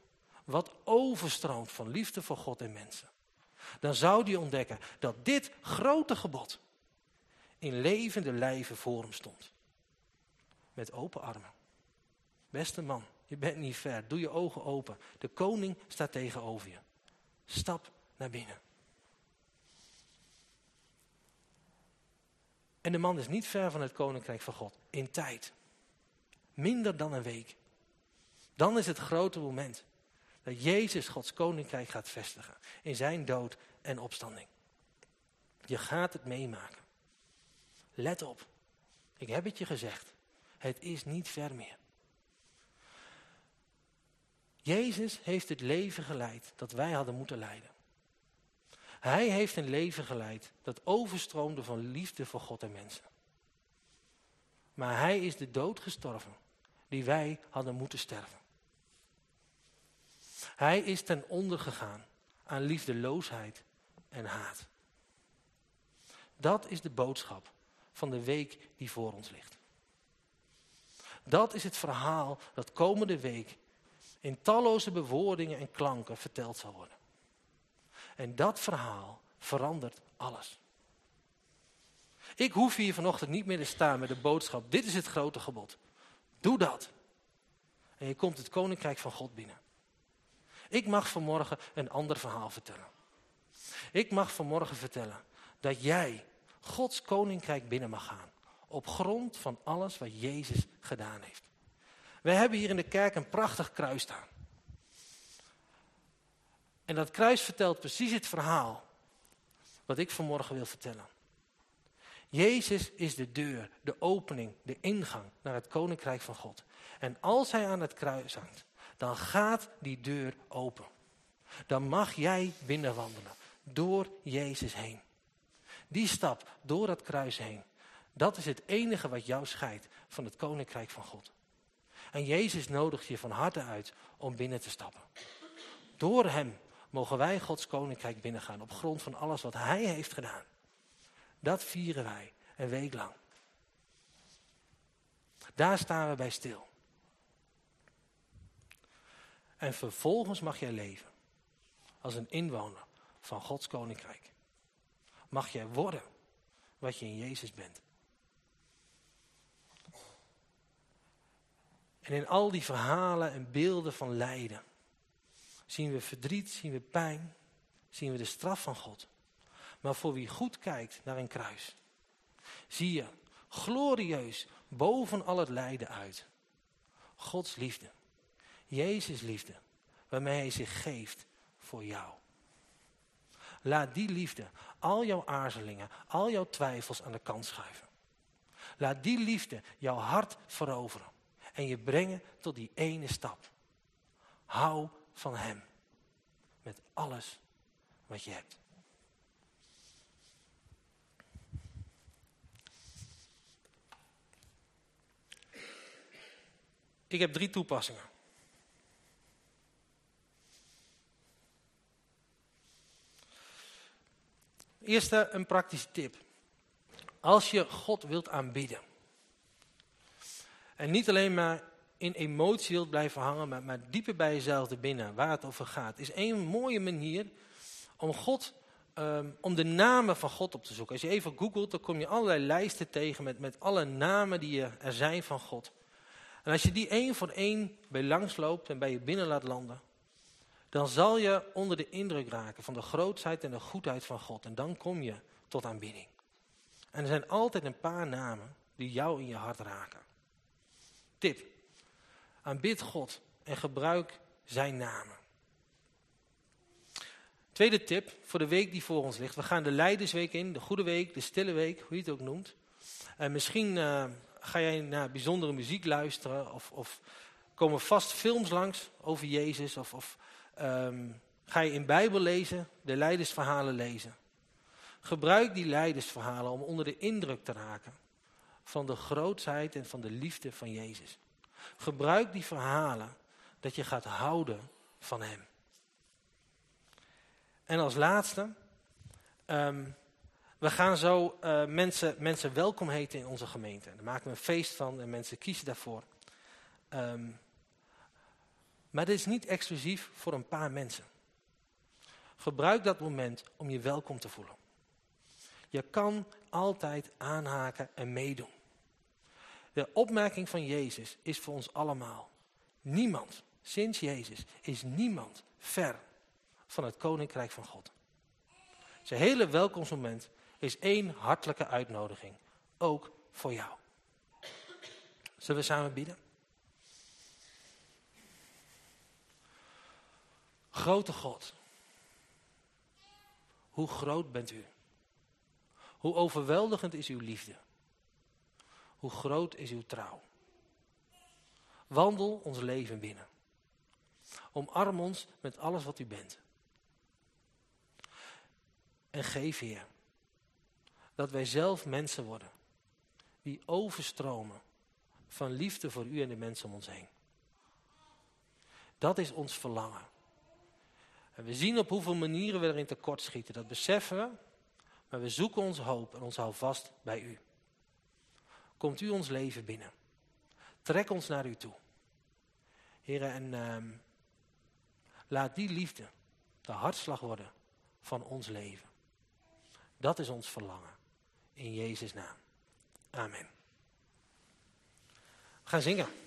wat overstroomt van liefde voor God en mensen dan zou hij ontdekken dat dit grote gebod in levende lijven voor hem stond. Met open armen. Beste man, je bent niet ver. Doe je ogen open. De koning staat tegenover je. Stap naar binnen. En de man is niet ver van het koninkrijk van God. In tijd. Minder dan een week. Dan is het grote moment. Dat Jezus Gods koninkrijk gaat vestigen. In zijn dood en opstanding. Je gaat het meemaken. Let op. Ik heb het je gezegd. Het is niet ver meer. Jezus heeft het leven geleid dat wij hadden moeten leiden. Hij heeft een leven geleid dat overstroomde van liefde voor God en mensen. Maar hij is de dood gestorven die wij hadden moeten sterven. Hij is ten onder gegaan aan liefdeloosheid en haat. Dat is de boodschap van de week die voor ons ligt. Dat is het verhaal dat komende week in talloze bewoordingen en klanken verteld zal worden. En dat verhaal verandert alles. Ik hoef hier vanochtend niet meer te staan met de boodschap, dit is het grote gebod. Doe dat. En je komt het koninkrijk van God binnen. Ik mag vanmorgen een ander verhaal vertellen. Ik mag vanmorgen vertellen dat jij Gods koninkrijk binnen mag gaan. Op grond van alles wat Jezus gedaan heeft. We hebben hier in de kerk een prachtig kruis staan. En dat kruis vertelt precies het verhaal wat ik vanmorgen wil vertellen. Jezus is de deur, de opening, de ingang naar het koninkrijk van God. En als hij aan het kruis hangt, dan gaat die deur open. Dan mag jij binnenwandelen door Jezus heen. Die stap door dat kruis heen, dat is het enige wat jou scheidt van het koninkrijk van God. En Jezus nodigt je van harte uit om binnen te stappen. Door hem mogen wij Gods koninkrijk binnengaan op grond van alles wat hij heeft gedaan. Dat vieren wij een week lang. Daar staan we bij stil. En vervolgens mag jij leven als een inwoner van Gods koninkrijk. Mag jij worden wat je in Jezus bent. En in al die verhalen en beelden van lijden zien we verdriet, zien we pijn, zien we de straf van God. Maar voor wie goed kijkt naar een kruis, zie je glorieus boven al het lijden uit. Gods liefde, Jezus liefde, waarmee hij zich geeft voor jou. Laat die liefde al jouw aarzelingen, al jouw twijfels aan de kant schuiven. Laat die liefde jouw hart veroveren en je brengen tot die ene stap. Hou van Hem met alles wat je hebt. Ik heb drie toepassingen. Eerste, een praktische tip. Als je God wilt aanbieden. En niet alleen maar in emotie wilt blijven hangen, maar, maar dieper bij jezelf te binnen, waar het over gaat. Is één mooie manier om God, ehm, om de namen van God op te zoeken. Als je even googelt, dan kom je allerlei lijsten tegen met, met alle namen die er zijn van God. En als je die één voor één bij langs loopt en bij je binnen laat landen, dan zal je onder de indruk raken van de grootheid en de goedheid van God. En dan kom je tot aanbidding. En er zijn altijd een paar namen die jou in je hart raken. Tip. Aanbid God en gebruik zijn namen. Tweede tip voor de week die voor ons ligt. We gaan de Leidersweek in, de Goede Week, de Stille Week, hoe je het ook noemt. En misschien uh, ga jij naar bijzondere muziek luisteren of, of komen vast films langs over Jezus of, of um, ga je in Bijbel lezen, de leidersverhalen lezen. Gebruik die leidersverhalen om onder de indruk te raken van de grootheid en van de liefde van Jezus. Gebruik die verhalen dat je gaat houden van Hem. En als laatste, um, we gaan zo uh, mensen, mensen welkom heten in onze gemeente. Daar maken we een feest van en mensen kiezen daarvoor. Um, maar dit is niet exclusief voor een paar mensen. Gebruik dat moment om je welkom te voelen. Je kan altijd aanhaken en meedoen. De opmerking van Jezus is voor ons allemaal. Niemand, sinds Jezus, is niemand ver van het koninkrijk van God. Zijn hele welkomstmoment is één hartelijke uitnodiging. Ook voor jou. Zullen we samen bieden? Grote God, hoe groot bent u? Hoe overweldigend is uw liefde? Hoe groot is uw trouw? Wandel ons leven binnen. Omarm ons met alles wat u bent. En geef, Heer, dat wij zelf mensen worden die overstromen van liefde voor u en de mensen om ons heen. Dat is ons verlangen. En we zien op hoeveel manieren we erin tekort schieten. Dat beseffen we. Maar we zoeken onze hoop en ons hou vast bij u. Komt u ons leven binnen. Trek ons naar u toe. Heren, en ehm, laat die liefde de hartslag worden van ons leven. Dat is ons verlangen. In Jezus' naam. Amen. We gaan zingen.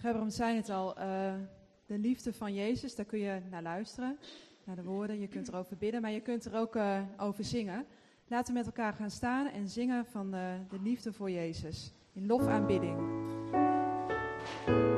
Gebrum zei het al, uh, de liefde van Jezus, daar kun je naar luisteren, naar de woorden. Je kunt erover bidden, maar je kunt er ook uh, over zingen. Laten we met elkaar gaan staan en zingen van uh, de liefde voor Jezus in lofaanbidding. weer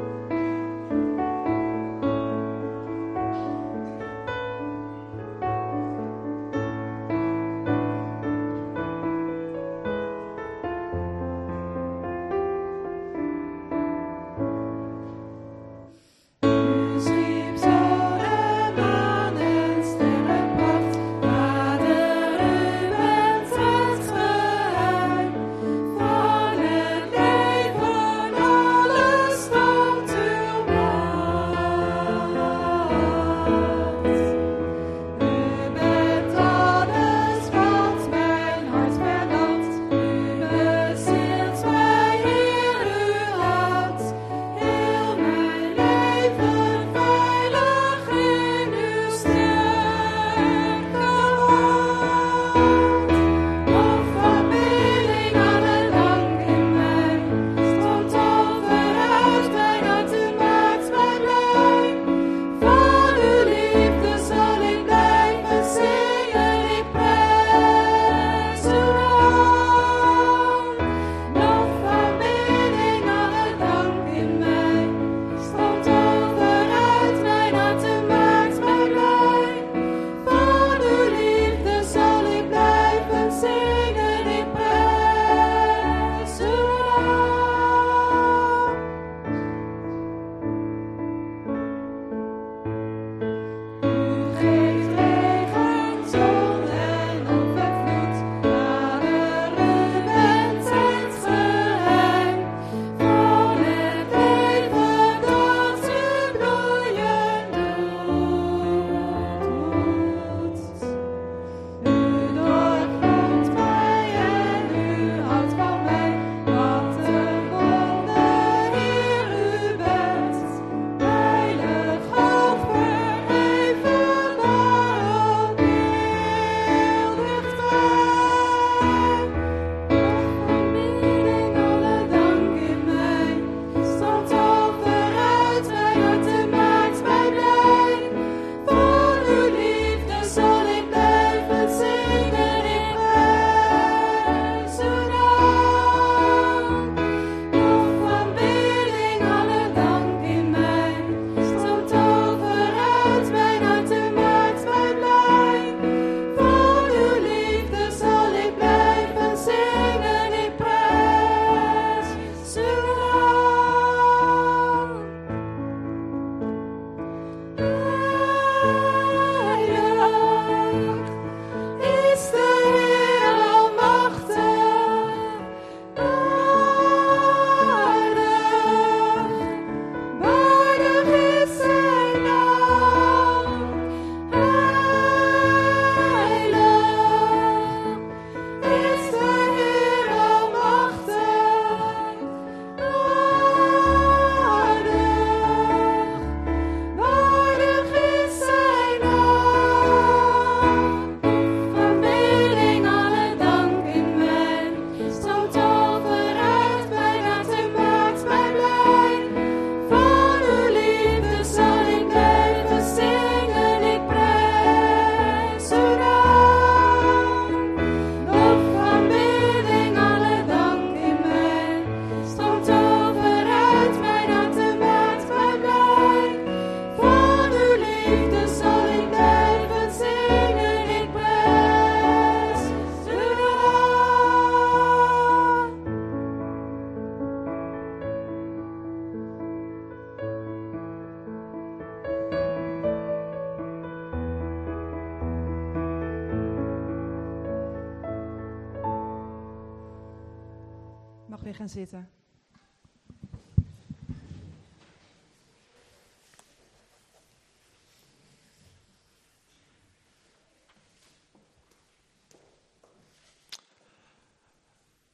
zitten.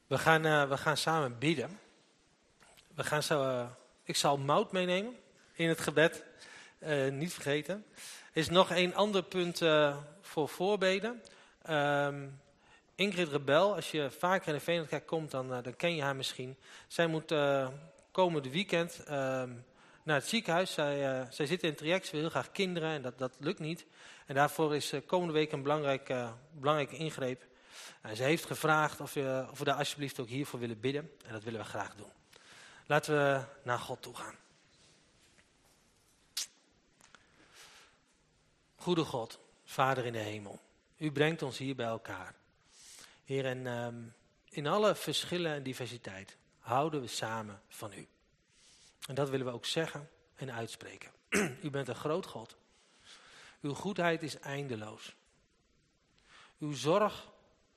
We gaan, uh, we gaan samen bidden. We gaan zo, uh, ik zal mout meenemen in het gebed. Uh, niet vergeten. Er is nog één ander punt voor voorbeden. Um, Ingrid Rebel, als je vaker in de Verenigdheid komt, dan, dan ken je haar misschien. Zij moet komende weekend ehm, naar het ziekenhuis. Zij, zij zit in het traject, ze wil heel graag kinderen en dat, dat lukt niet. En daarvoor is komende week een belangrijk, belangrijke ingreep. En ze heeft gevraagd of of we daar alsjeblieft ook hiervoor willen bidden. En dat willen we graag doen. Laten we naar God toe gaan. Goede God, Vader in de hemel. U brengt ons hier bij elkaar. Heer, en um, in alle verschillen en diversiteit houden we samen van u. En dat willen we ook zeggen en uitspreken. u bent een groot God. Uw goedheid is eindeloos. Uw zorg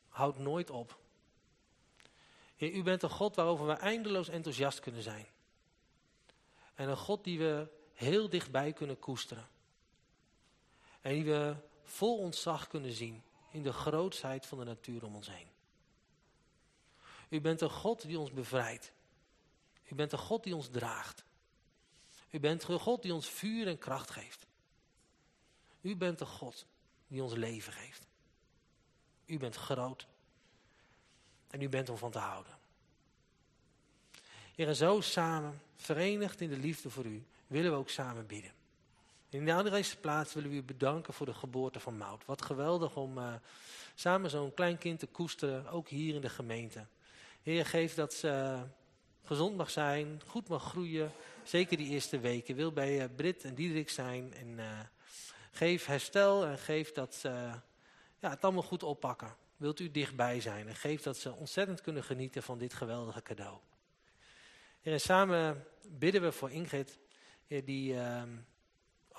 houdt nooit op. U bent een God waarover we eindeloos enthousiast kunnen zijn. En een God die we heel dichtbij kunnen koesteren. En die we vol ontzag kunnen zien in de grootsheid van de natuur om ons heen. U bent een God die ons bevrijdt. U bent een God die ons draagt. U bent een God die ons vuur en kracht geeft. U bent een God die ons leven geeft. U bent groot. En u bent om van te houden. Heer, en zo samen, verenigd in de liefde voor u, willen we ook samen bidden. In de allereerste plaats willen we u bedanken voor de geboorte van Mout. Wat geweldig om uh, samen zo'n klein kind te koesteren, ook hier in de gemeente. Heer, geef dat ze uh, gezond mag zijn, goed mag groeien. Zeker die eerste weken. Wil bij uh, Brit en Diederik zijn. En geef herstel en geef dat ze ja, het allemaal goed oppakken. Wilt u dichtbij zijn en geef dat ze ontzettend kunnen genieten van dit geweldige cadeau. En samen bidden we voor Ingrid, die uh,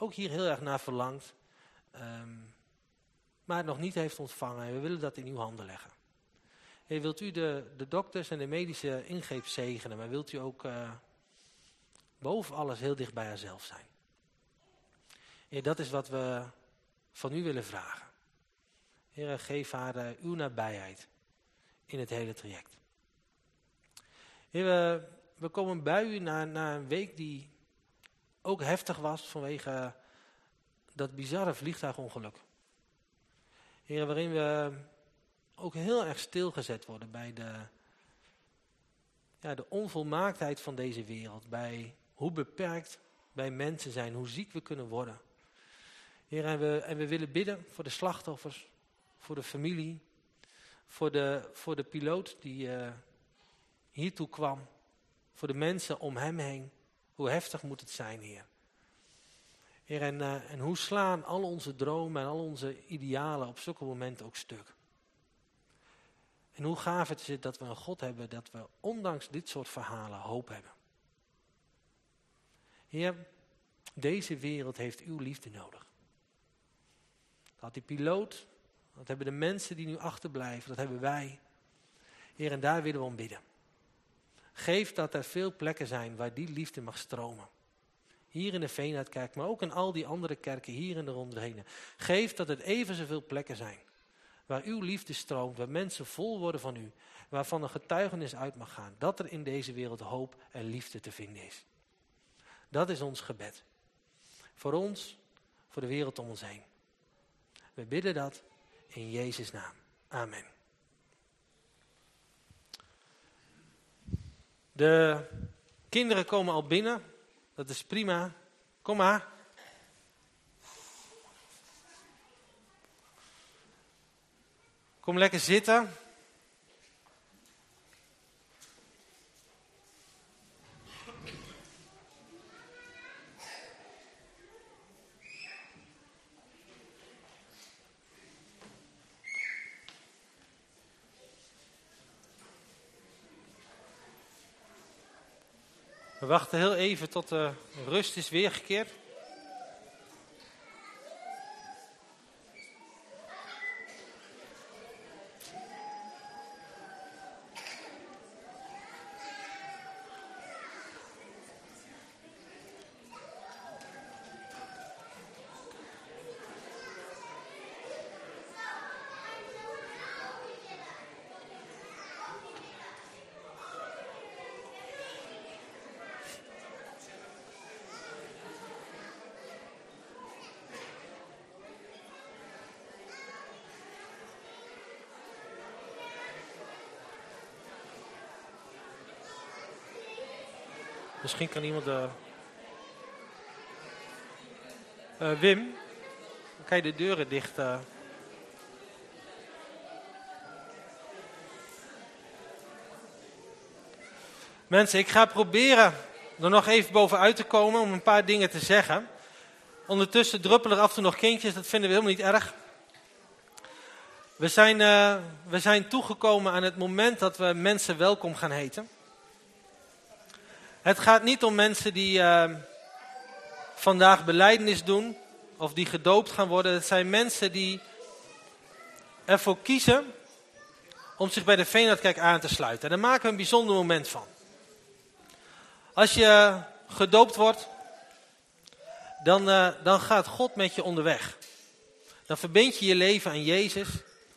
ook hier heel erg naar verlangt, um, maar het nog niet heeft ontvangen. En we willen dat in uw handen leggen. Heer, wilt u de, de dokters en de medische ingreep zegenen, maar wilt u ook uh, boven alles heel dicht bij haarzelf zijn. Heer, dat is wat we van u willen vragen. Heer, geef haar uh, uw nabijheid in het hele traject. Heer, we, we komen bij u na, na een week die ook heftig was vanwege dat bizarre vliegtuigongeluk. Heer, waarin we ook heel erg stilgezet worden bij de, ja, de onvolmaaktheid van deze wereld. Bij hoe beperkt wij mensen zijn, hoe ziek we kunnen worden. En we, en we willen bidden voor de slachtoffers, voor de familie, voor de, voor de piloot die uh, hiertoe kwam, voor de mensen om hem heen. Hoe heftig moet het zijn, Heer. Heer, en, uh, en hoe slaan al onze dromen en al onze idealen op zulke momenten ook stuk. En hoe gaaf het is dat we een God hebben, dat we ondanks dit soort verhalen hoop hebben. Heer, deze wereld heeft uw liefde nodig. Dat die piloot dat hebben de mensen die nu achterblijven, dat hebben wij. Heer, en daar willen we om bidden. Geef dat er veel plekken zijn waar die liefde mag stromen. Hier in de Veenhardkerk, maar ook in al die andere kerken hier in de rondheen. Geef dat het even zoveel plekken zijn. Waar uw liefde stroomt, waar mensen vol worden van u. Waarvan een getuigenis uit mag gaan. Dat er in deze wereld hoop en liefde te vinden is. Dat is ons gebed. Voor ons, voor de wereld om ons heen. We bidden dat in Jezus' naam. Amen. De kinderen komen al binnen. Dat is prima. Kom maar. Kom lekker zitten. Wachten heel even tot de rust is weergekeerd. Misschien kan iemand. Uh, Wim, kan je de deuren dicht... Uh... Mensen, ik ga proberen er nog even bovenuit te komen om een paar dingen te zeggen. Ondertussen druppelen er af en toe nog kindjes, dat vinden we helemaal niet erg. We zijn, we zijn toegekomen aan het moment dat we mensen welkom gaan heten. Het gaat niet om mensen die uh, vandaag beleidenis doen of die gedoopt gaan worden. Het zijn mensen die ervoor kiezen om zich bij de Veenhardkerk aan te sluiten. En daar maken we een bijzonder moment van. Als je gedoopt wordt, dan, uh, dan gaat God met je onderweg. Dan verbind je je leven aan Jezus,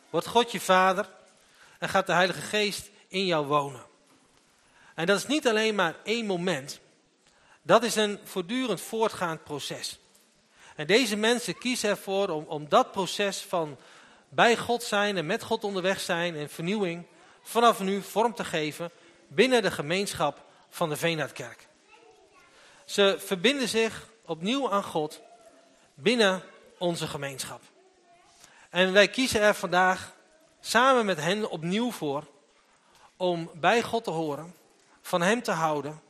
wordt God je vader en gaat de Heilige Geest in jou wonen. En dat is niet alleen maar één moment, dat is een voortdurend voortgaand proces. En deze mensen kiezen ervoor om, om dat proces van bij God zijn en met God onderweg zijn en vernieuwing vanaf nu vorm te geven binnen de gemeenschap van de Veenhardkerk. Ze verbinden zich opnieuw aan God binnen onze gemeenschap. En wij kiezen er vandaag samen met hen opnieuw voor om bij God te horen, van Hem te houden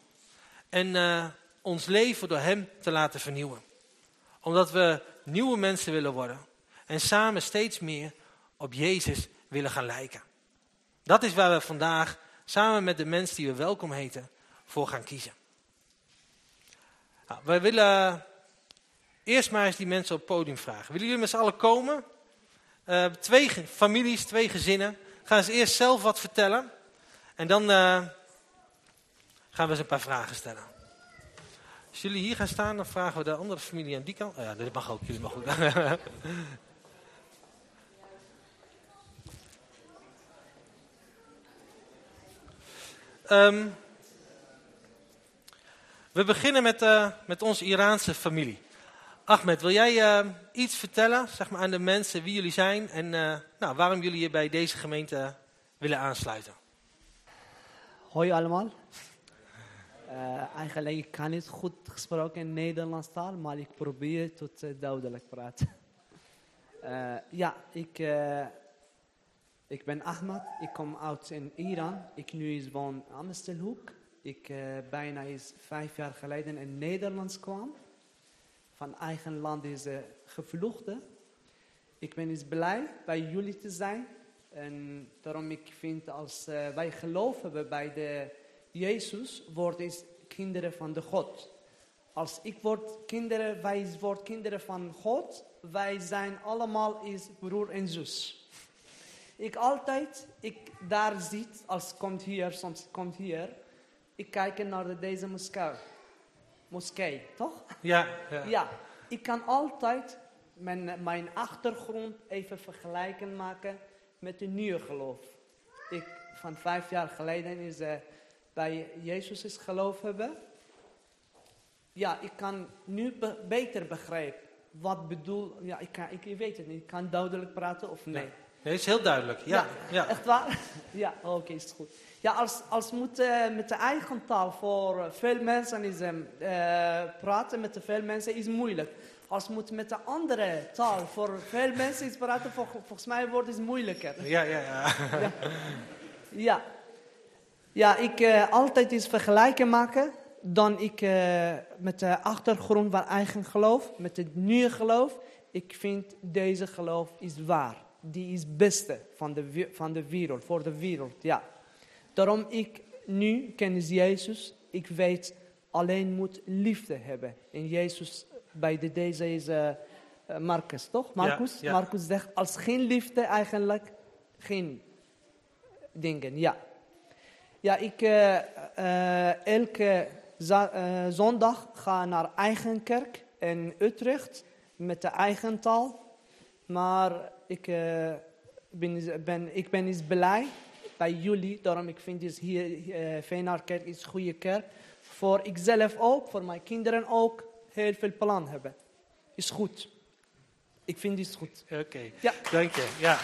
en uh, ons leven door Hem te laten vernieuwen. Omdat we nieuwe mensen willen worden en samen steeds meer op Jezus willen gaan lijken. Dat is waar we vandaag samen met de mensen die we welkom heten voor gaan kiezen. Nou, wij willen eerst maar eens die mensen op het podium vragen. Willen jullie met z'n allen komen? Uh, twee families, twee gezinnen. Gaan ze eerst zelf wat vertellen. En dan uh, gaan we ze een paar vragen stellen. Als jullie hier gaan staan, dan vragen we de andere familie aan die kant. Ja, dat mag ook, jullie mag ook. um, we beginnen met, uh, met onze Iraanse familie. Ahmed, wil jij uh, iets vertellen zeg maar, aan de mensen wie jullie zijn en nou, waarom jullie je bij deze gemeente willen aansluiten? Hoi allemaal. Uh, eigenlijk kan ik goed gesproken in Nederlands taal, maar ik probeer tot uh, duidelijk praten. Uh, ja, ik, ik ben Ahmed, ik kom uit in Iran. Ik nu is woon Amstelhoek. Ik bijna is vijf jaar geleden in Nederland kwam. Van eigen land is gevlucht. Ik ben dus blij bij jullie te zijn. En daarom ik vind als wij geloven bij de Jezus wordt is kinderen van de God. Als ik word kinderen, wij worden kinderen van God. Wij zijn allemaal is broer en zus. Ik altijd, ik daar ziet, als komt hier, soms komt hier. Ik kijk naar deze moskee. Moskee, toch? Ja, ja. Ja, ik kan altijd mijn, mijn achtergrond even vergelijken maken met de nieuwe geloof. Ik, van vijf jaar geleden is... Uh, bij Jezus is geloof hebben. Ja, ik kan nu be beter begrijpen wat bedoel. Ja, ik, kan, ik weet het niet. Ik kan duidelijk praten of nee. Nee, is heel duidelijk. Ja, ja. echt waar? ja, oké, okay, is goed. Ja, als, als moet uh, met de eigen taal voor uh, veel mensen is uh, praten met veel mensen is moeilijk. Als moet met de andere taal voor veel mensen is praten, volgens mij wordt het moeilijker. Ja, ja, ja. ja. ja. Ja, ik uh, altijd iets vergelijken maken dan ik uh, met de achtergrond van eigen geloof, met het nieuwe geloof. Ik vind deze geloof is waar. Die is het beste van de, van de wereld, voor de wereld, ja. Daarom ik nu ken Jezus. Ik weet alleen moet liefde hebben. En Jezus bij de, deze is uh, Marcus, toch? Marcus? Ja, ja. Marcus zegt, als geen liefde eigenlijk, geen dingen, ja. Ja, ik uh, elke uh, zondag ga naar eigen kerk in Utrecht met de eigen taal. Maar ik, ben, ben, ik ben eens blij bij jullie. Daarom ik vind dus hier uh, Veenaardkerk is een goede kerk. Voor ikzelf ook, voor mijn kinderen ook. Heel veel plan hebben. Is goed. Ik vind het goed. Oké, okay. ja. dank je. Ja.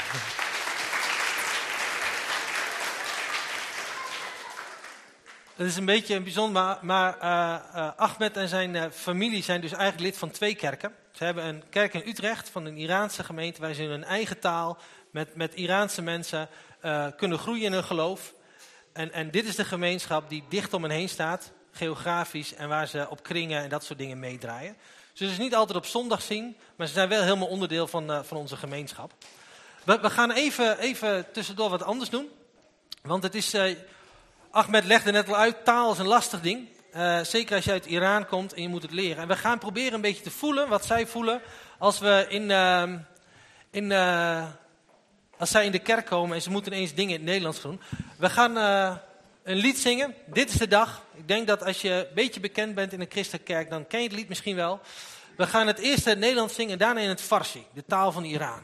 Dat is een beetje bijzonder, maar, maar uh, uh, Ahmed en zijn uh, familie zijn dus eigenlijk lid van twee kerken. Ze hebben een kerk in Utrecht van een Iraanse gemeente, waar ze in hun eigen taal met, met Iraanse mensen kunnen groeien in hun geloof. En, en dit is de gemeenschap die dicht om hen heen staat, geografisch, en waar ze op kringen en dat soort dingen meedraaien. Ze zullen ze niet altijd op zondag zien, maar ze zijn wel helemaal onderdeel van, van onze gemeenschap. We, gaan even, even tussendoor wat anders doen. Want het is, Ahmed legde net al uit, taal is een lastig ding. Uh, zeker als je uit Iran komt en je moet het leren. En we gaan proberen een beetje te voelen wat zij voelen als we in, uh, in als zij in de kerk komen en ze moeten ineens dingen in het Nederlands doen. We gaan een lied zingen. Dit is de dag. Ik denk dat als je een beetje bekend bent in een christelijke kerk, dan ken je het lied misschien wel. We gaan het eerst in het Nederlands zingen en daarna in het Farsi, de taal van Iran.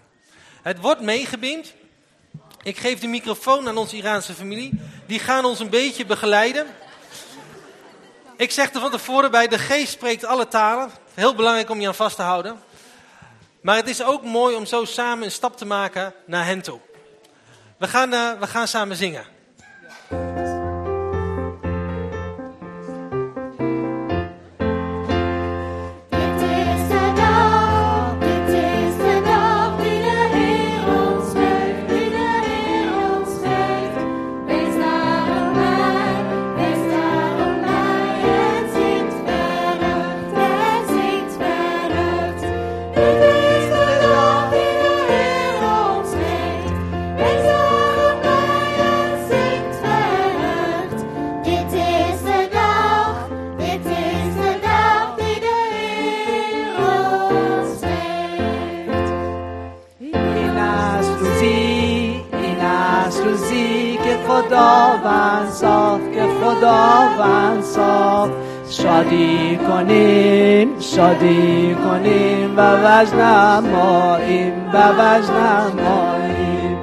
Het wordt meegebeamd. Ik geef de microfoon aan onze Iraanse familie. Die gaan ons een beetje begeleiden. Ik zeg er van tevoren bij, de geest spreekt alle talen. Heel belangrijk om je aan vast te houden. Maar het is ook mooi om zo samen een stap te maken naar hen toe. We gaan, uh, we gaan samen zingen. شادی کنیم شادی کنیم و وجه نماییم و وجه نماییم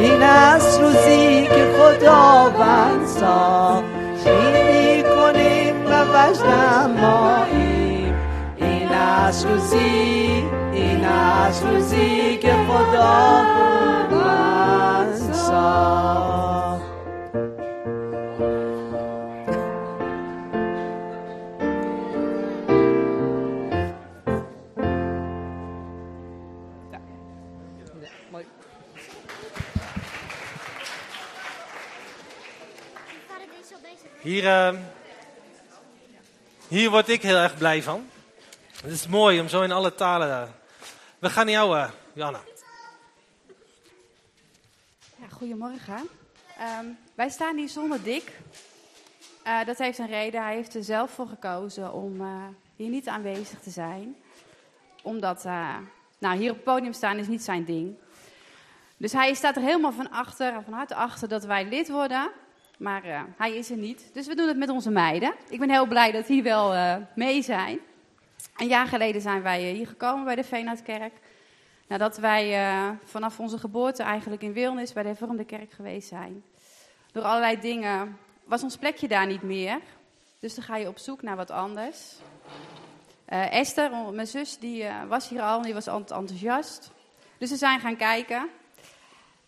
این است روزی که خداوند صاف شیدی کنیم و وجه نماییم این است روزی این است روزی که خداوند صاف Hier, uh, hier word ik heel erg blij van. Het is mooi om zo in alle talen. Uh, we gaan naar jou, uh, Janna. Ja, goedemorgen. Um, wij staan hier zonder Dick. dat heeft een reden. Hij heeft er zelf voor gekozen om hier niet aanwezig te zijn. Omdat, nou, hier op het podium staan is niet zijn ding. Dus hij staat er helemaal van achter, van harte achter dat wij lid worden. Maar uh, hij is er niet. Dus we doen het met onze meiden. Ik ben heel blij dat die wel uh, mee zijn. Een jaar geleden zijn wij hier gekomen bij de Veenhardkerk. Nadat wij vanaf onze geboorte eigenlijk in Wilnis bij de Hervormde Kerk geweest zijn. Door allerlei dingen was ons plekje daar niet meer. Dus dan ga je op zoek naar wat anders. Esther, mijn zus, die was hier al en die was enthousiast. Dus we zijn gaan kijken.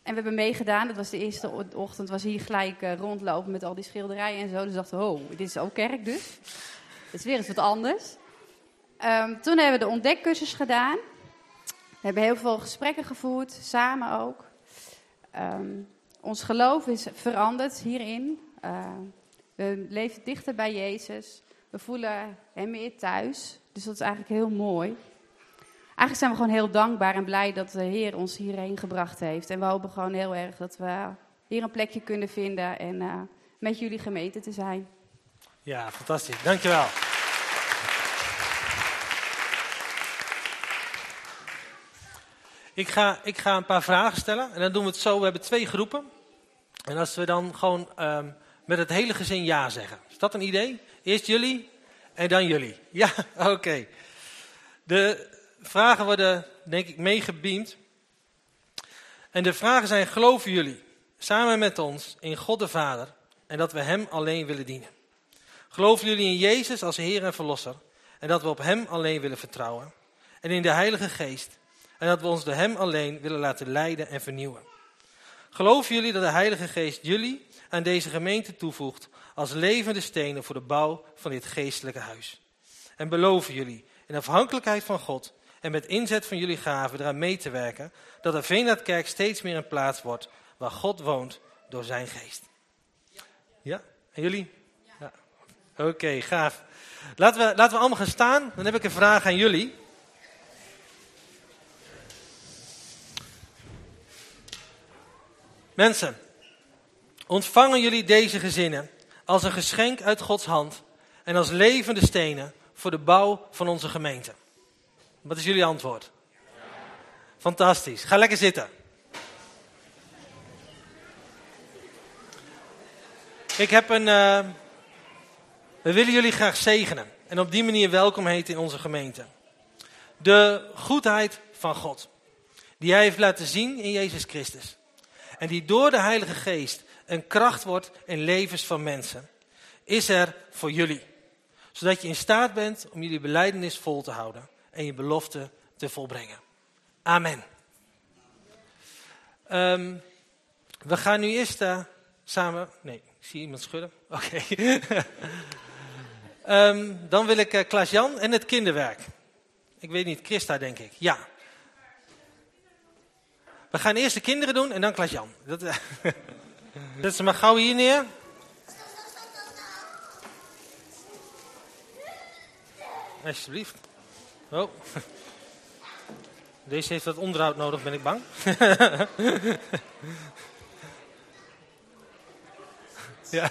En we hebben meegedaan. Dat was de eerste ochtend. Was hier gelijk uh, rondlopen met al die schilderijen en zo. Dus dachten we, oh, dit is ook kerk dus. Het is weer eens wat anders. Um, toen hebben we de ontdekcursus gedaan. We hebben heel veel gesprekken gevoerd, samen ook. Um, ons geloof is veranderd hierin. Uh, we leven dichter bij Jezus. We voelen hem meer thuis. Dus dat is eigenlijk heel mooi. Eigenlijk zijn we gewoon heel dankbaar en blij dat de Heer ons hierheen gebracht heeft. En we hopen gewoon heel erg dat we hier een plekje kunnen vinden en uh, met jullie gemeente te zijn. Ja, fantastisch. Dankjewel. Ik ga, ik ga een paar vragen stellen en dan doen we het zo. We hebben twee groepen. En als we dan gewoon um, met het hele gezin ja zeggen. Is dat een idee? Eerst jullie en dan jullie. Ja, oké. De vragen worden, denk ik, meegebeamd. En de vragen zijn, geloven jullie samen met ons in God de Vader en dat we Hem alleen willen dienen? Geloven jullie in Jezus als Heer en Verlosser en dat we op Hem alleen willen vertrouwen? En in de Heilige Geest en dat we ons door Hem alleen willen laten leiden en vernieuwen? Geloven jullie dat de Heilige Geest jullie aan deze gemeente toevoegt als levende stenen voor de bouw van dit geestelijke huis. En beloven jullie in afhankelijkheid van God en met inzet van jullie gaven eraan mee te werken dat de Veenlaatkerk steeds meer een plaats wordt waar God woont door zijn geest. Ja? En jullie? Ja. Oké, gaaf. Laten we, laten we allemaal gaan staan. Dan heb ik een vraag aan jullie. Mensen, ontvangen jullie deze gezinnen als een geschenk uit Gods hand en als levende stenen voor de bouw van onze gemeente? Wat is jullie antwoord? Fantastisch. Ga lekker zitten. Ik heb een. Uh, we willen jullie graag zegenen en op die manier welkom heten in onze gemeente. De goedheid van God, die Hij heeft laten zien in Jezus Christus. En die door de Heilige Geest een kracht wordt in levens van mensen, is er voor jullie. Zodat je in staat bent om jullie beleidenis vol te houden en je belofte te volbrengen. Amen. Um, we gaan nu eerst uh, samen. Nee, ik zie iemand schudden. Oké. Um, dan wil ik uh, Klaas-Jan en het kinderwerk. Ik weet niet, Christa denk ik. Ja. We gaan eerst de kinderen doen en dan Klaas-Jan. Dat, Zet ze maar gauw hier neer. Alsjeblieft. Oh. Deze heeft wat onderhoud nodig, ben ik bang. ja.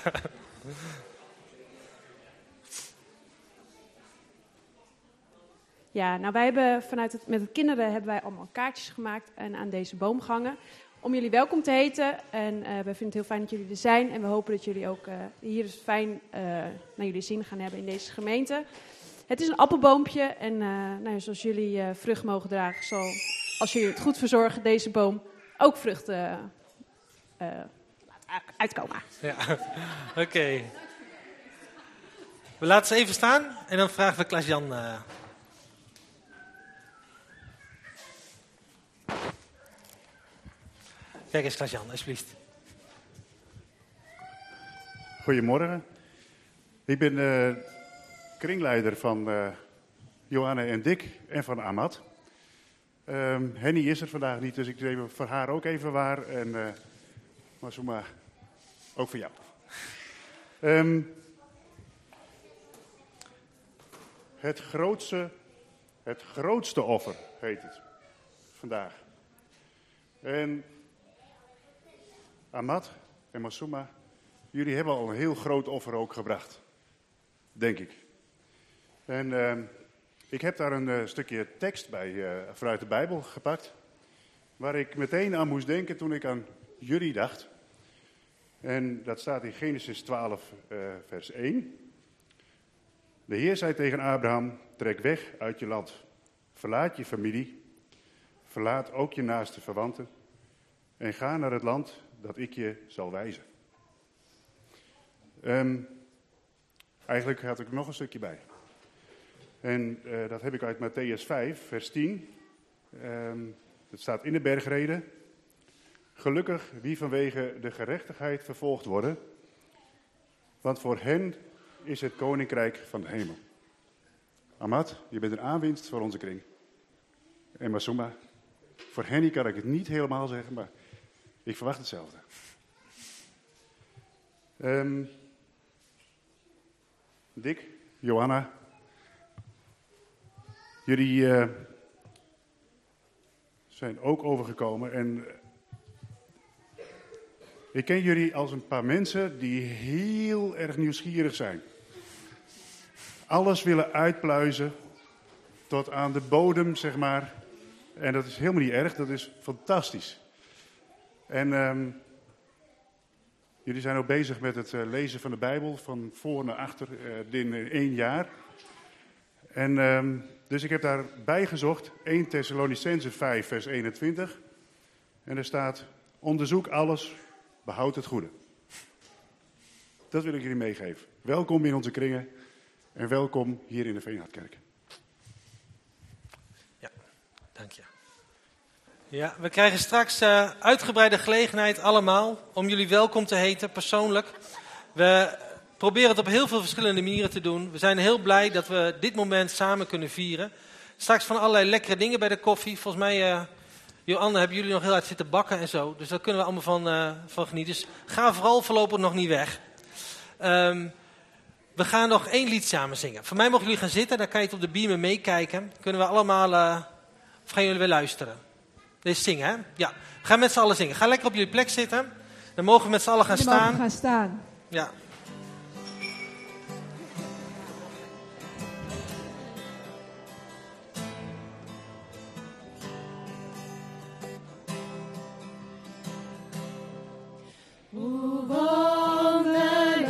Ja, nou wij hebben vanuit het, met het kinderen hebben wij allemaal kaartjes gemaakt en aan deze boom gehangen. Om jullie welkom te heten. En uh, we vinden het heel fijn dat jullie er zijn. En we hopen dat jullie ook uh, hier dus fijn uh, naar jullie zin gaan hebben in deze gemeente. Het is een appelboompje en nou, zoals jullie vrucht mogen dragen, zal, als jullie het goed verzorgen, deze boom ook vruchten uitkomen. Ja, oké. Okay. We laten ze even staan en dan vragen we Klaas-Jan... Kijk eens, Klaas-Jan, alsjeblieft. Goedemorgen. Ik ben uh, kringleider van uh, Johanna en Dick en van Amat. Um, Henny is er vandaag niet, dus ik neem voor haar ook even waar. En uh, Masuma, ook voor jou. Um, het, grootste, het grootste offer heet het vandaag. En Amat en Masuma, jullie hebben al een heel groot offer ook gebracht. Denk ik. En uh, ik heb daar een uh, stukje tekst bij uh, vanuit de Bijbel gepakt. Waar ik meteen aan moest denken toen ik aan jullie dacht. En dat staat in Genesis 12, vers 1. De Heer zei tegen Abraham: Trek weg uit je land. Verlaat je familie. Verlaat ook je naaste verwanten. En ga naar het land dat ik je zal wijzen. Um, eigenlijk had ik nog een stukje bij. En uh, dat heb ik uit Matthäus 5, vers 10. Um, het staat in de bergreden. Gelukkig wie vanwege de gerechtigheid vervolgd worden, want voor hen is het koninkrijk van de hemel. Amat, je bent een aanwinst voor onze kring. En Masuma, voor Henny kan ik het niet helemaal zeggen, maar ik verwacht hetzelfde. Um, Dick, Johanna, jullie uh, zijn ook overgekomen en ik ken jullie als een paar mensen die heel erg nieuwsgierig zijn. Alles willen uitpluizen tot aan de bodem, zeg maar. En dat is helemaal niet erg, dat is fantastisch. En um, jullie zijn ook bezig met het uh, lezen van de Bijbel, van voor naar achter, uh, in één jaar. En um, dus ik heb daarbij gezocht 1 Thessalonicense 5, vers 21. En er staat, onderzoek alles, behoud het goede. Dat wil ik jullie meegeven. Welkom in onze kringen en welkom hier in de Veenhardkerk. Ja, dank je. Ja, we krijgen straks uh, uitgebreide gelegenheid allemaal om jullie welkom te heten, persoonlijk. We Probeer het op heel veel verschillende manieren te doen. We zijn heel blij dat we dit moment samen kunnen vieren. Straks van allerlei lekkere dingen bij de koffie. Volgens mij, uh, Joanne, hebben jullie nog heel hard zitten bakken en zo. Dus daar kunnen we allemaal van, uh, van genieten. Dus ga vooral voorlopig nog niet weg. Um, we gaan nog één lied samen zingen. Voor mij mogen jullie gaan zitten, dan kan je het op de beamer meekijken. Kunnen we allemaal, uh, of gaan jullie weer luisteren? Dit is zingen, hè? Ja. Ga met z'n allen zingen. Ga lekker op jullie plek zitten. Dan mogen we met z'n allen gaan Jullie staan. mogen gaan staan. Ja. Hoe wonderlijk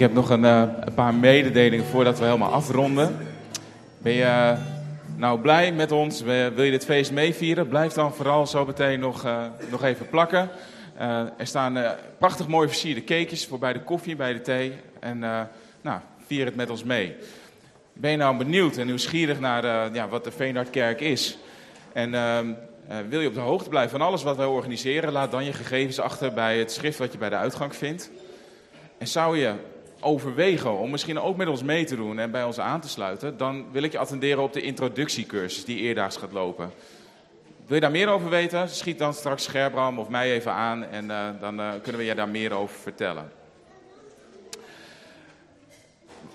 heb nog een, eh, een paar mededelingen voordat we helemaal afronden. Ben je eh, nou blij met ons? Wil je dit feest meevieren? Blijf dan vooral zo meteen nog, eh, nog even plakken. Er staan prachtig mooi versierde cakejes voor bij de koffie, bij de thee. En nou, vier het met ons mee. Ben je nou benieuwd en nieuwsgierig naar ja, wat de Veenhardkerk is? En ehm, eh, wil je op de hoogte blijven van alles wat wij organiseren? Laat dan je gegevens achter bij het schrift wat je bij de uitgang vindt. En zou je overwegen om misschien ook met ons mee te doen en bij ons aan te sluiten, dan wil ik je attenderen op de introductiecursus die eerdaags gaat lopen. Wil je daar meer over weten? Schiet dan straks Gerbram of mij even aan en uh, dan uh, kunnen we je daar meer over vertellen.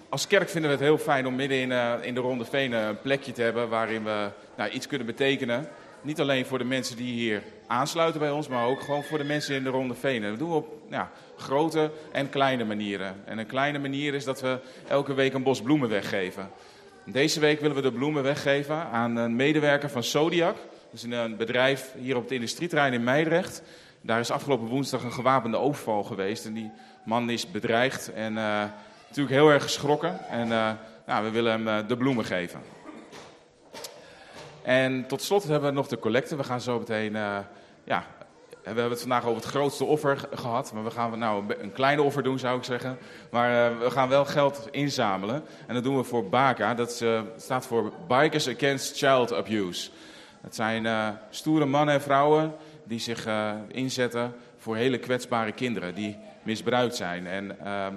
Als kerk vinden we het heel fijn om midden in, uh, in de Ronde Venen een plekje te hebben waarin we nou, iets kunnen betekenen. Niet alleen voor de mensen die hier aansluiten bij ons, maar ook gewoon voor de mensen in de Ronde Venen. Dat doen we op ja, grote en kleine manieren. En een kleine manier is dat we elke week een bos bloemen weggeven. Deze week willen we de bloemen weggeven aan een medewerker van Zodiac. Dat is een bedrijf hier op het industrieterrein in Meidrecht. Daar is afgelopen woensdag een gewapende overval geweest. En die man is bedreigd en uh, natuurlijk heel erg geschrokken. En uh, nou, we willen hem uh, de bloemen geven. En tot slot hebben we nog de collecte. We gaan zo meteen, ja, we hebben het vandaag over het grootste offer gehad. Maar we gaan nou een kleine offer doen, zou ik zeggen. Maar we gaan wel geld inzamelen. En dat doen we voor BACA. Dat staat voor Bikers Against Child Abuse. Het zijn stoere mannen en vrouwen die zich inzetten voor hele kwetsbare kinderen die misbruikt zijn. En uh,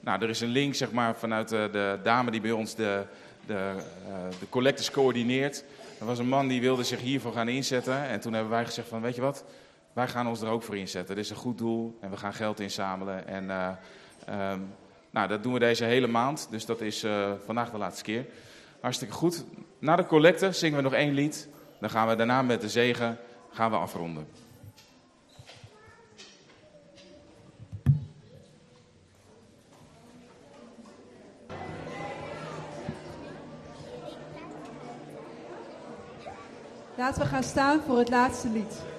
nou, er is een link zeg maar, vanuit de, de dame die bij ons de, de, uh, de collectors coördineert. Er was een man die wilde zich hiervoor gaan inzetten. En toen hebben wij gezegd van, weet je wat, wij gaan ons er ook voor inzetten. Dit is een goed doel en we gaan geld inzamelen. En um, nou, dat doen we deze hele maand. Dus dat is vandaag de laatste keer. Hartstikke goed. Na de collecte zingen we nog één lied. Dan gaan we daarna met de zegen gaan we afronden. Laten we gaan staan voor het laatste lied.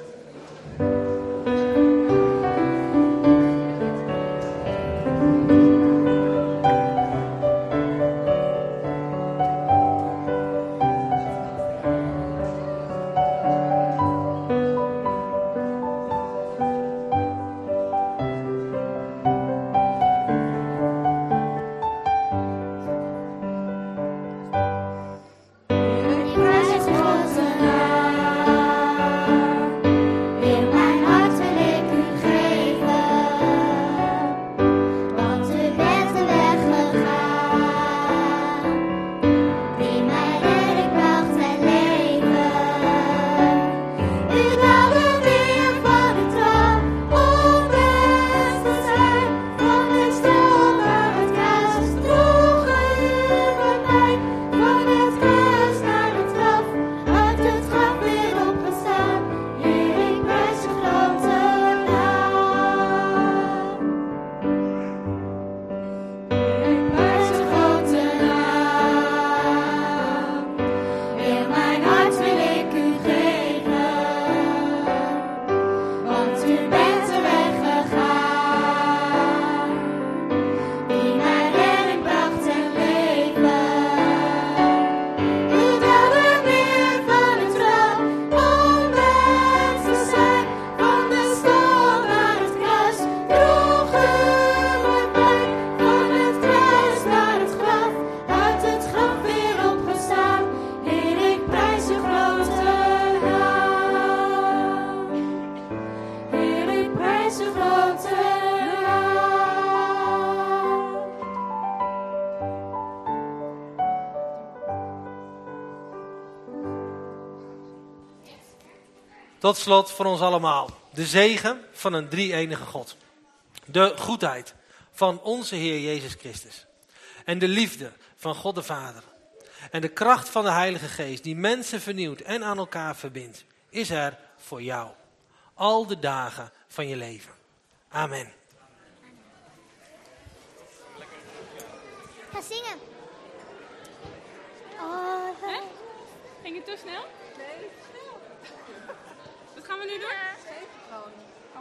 Tot slot voor ons allemaal. De zegen van een drie-enige God. De goedheid van onze Heer Jezus Christus. En de liefde van God de Vader. En de kracht van de Heilige Geest die mensen vernieuwt en aan elkaar verbindt. Is er voor jou. Al de dagen van je leven. Amen. Ga zingen. Oh? Ging het te snel? Gaan we nu doen? Gewoon. Oh.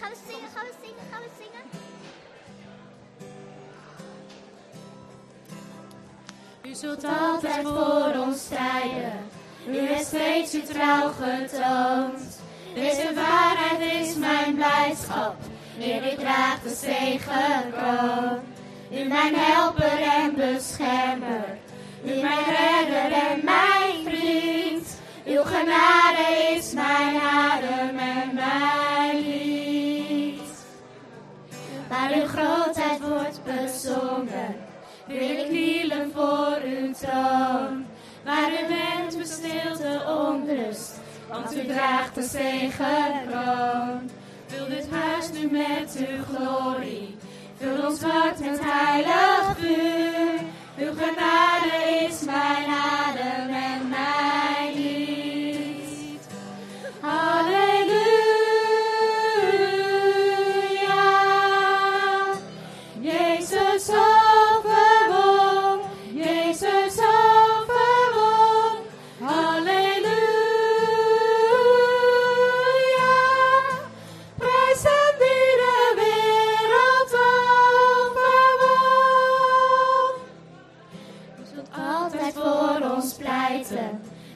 Gaan we zingen, gaan we zingen, gaan we zingen? U zult altijd voor ons strijden. U hebt steeds uw trouw getoond. Deze waarheid is mijn blijdschap. Heer, ik draag de zegenkroon. U mijn helper en beschermer. U mijn redder en mijn vriend. Uw genade is mijn adem en mijn lied. Waar uw grootheid wordt bezongen, wil ik knielen voor uw troon. Waar u bent, bestilt de onrust, want u draagt de zegenkroon. Vul dit huis nu met uw glorie, vul ons hart met heilig vuur. Uw genade is mijn adem en mijn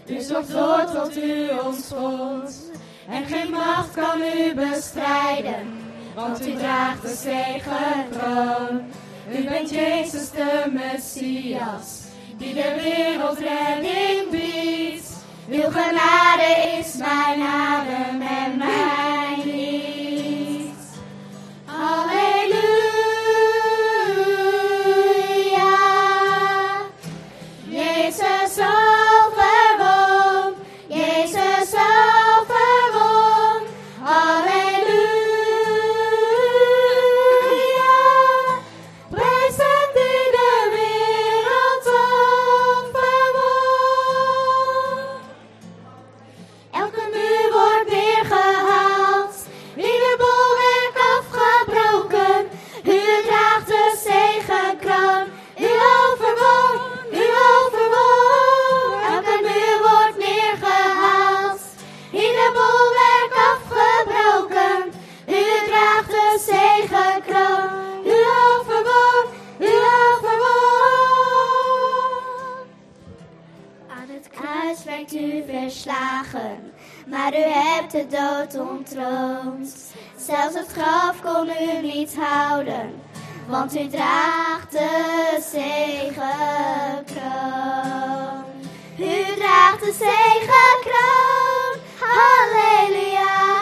U zorgt door tot u ons vond. En geen macht kan u bestrijden. Want u draagt de zegenkroon. U bent Jezus de Messias. Die de wereld redding biedt. Uw genade is mijn adem en mijn maar u hebt de dood ontroond. Zelfs het graf kon u niet houden, want u draagt de zegenkroon. U draagt de zegenkroon, halleluja.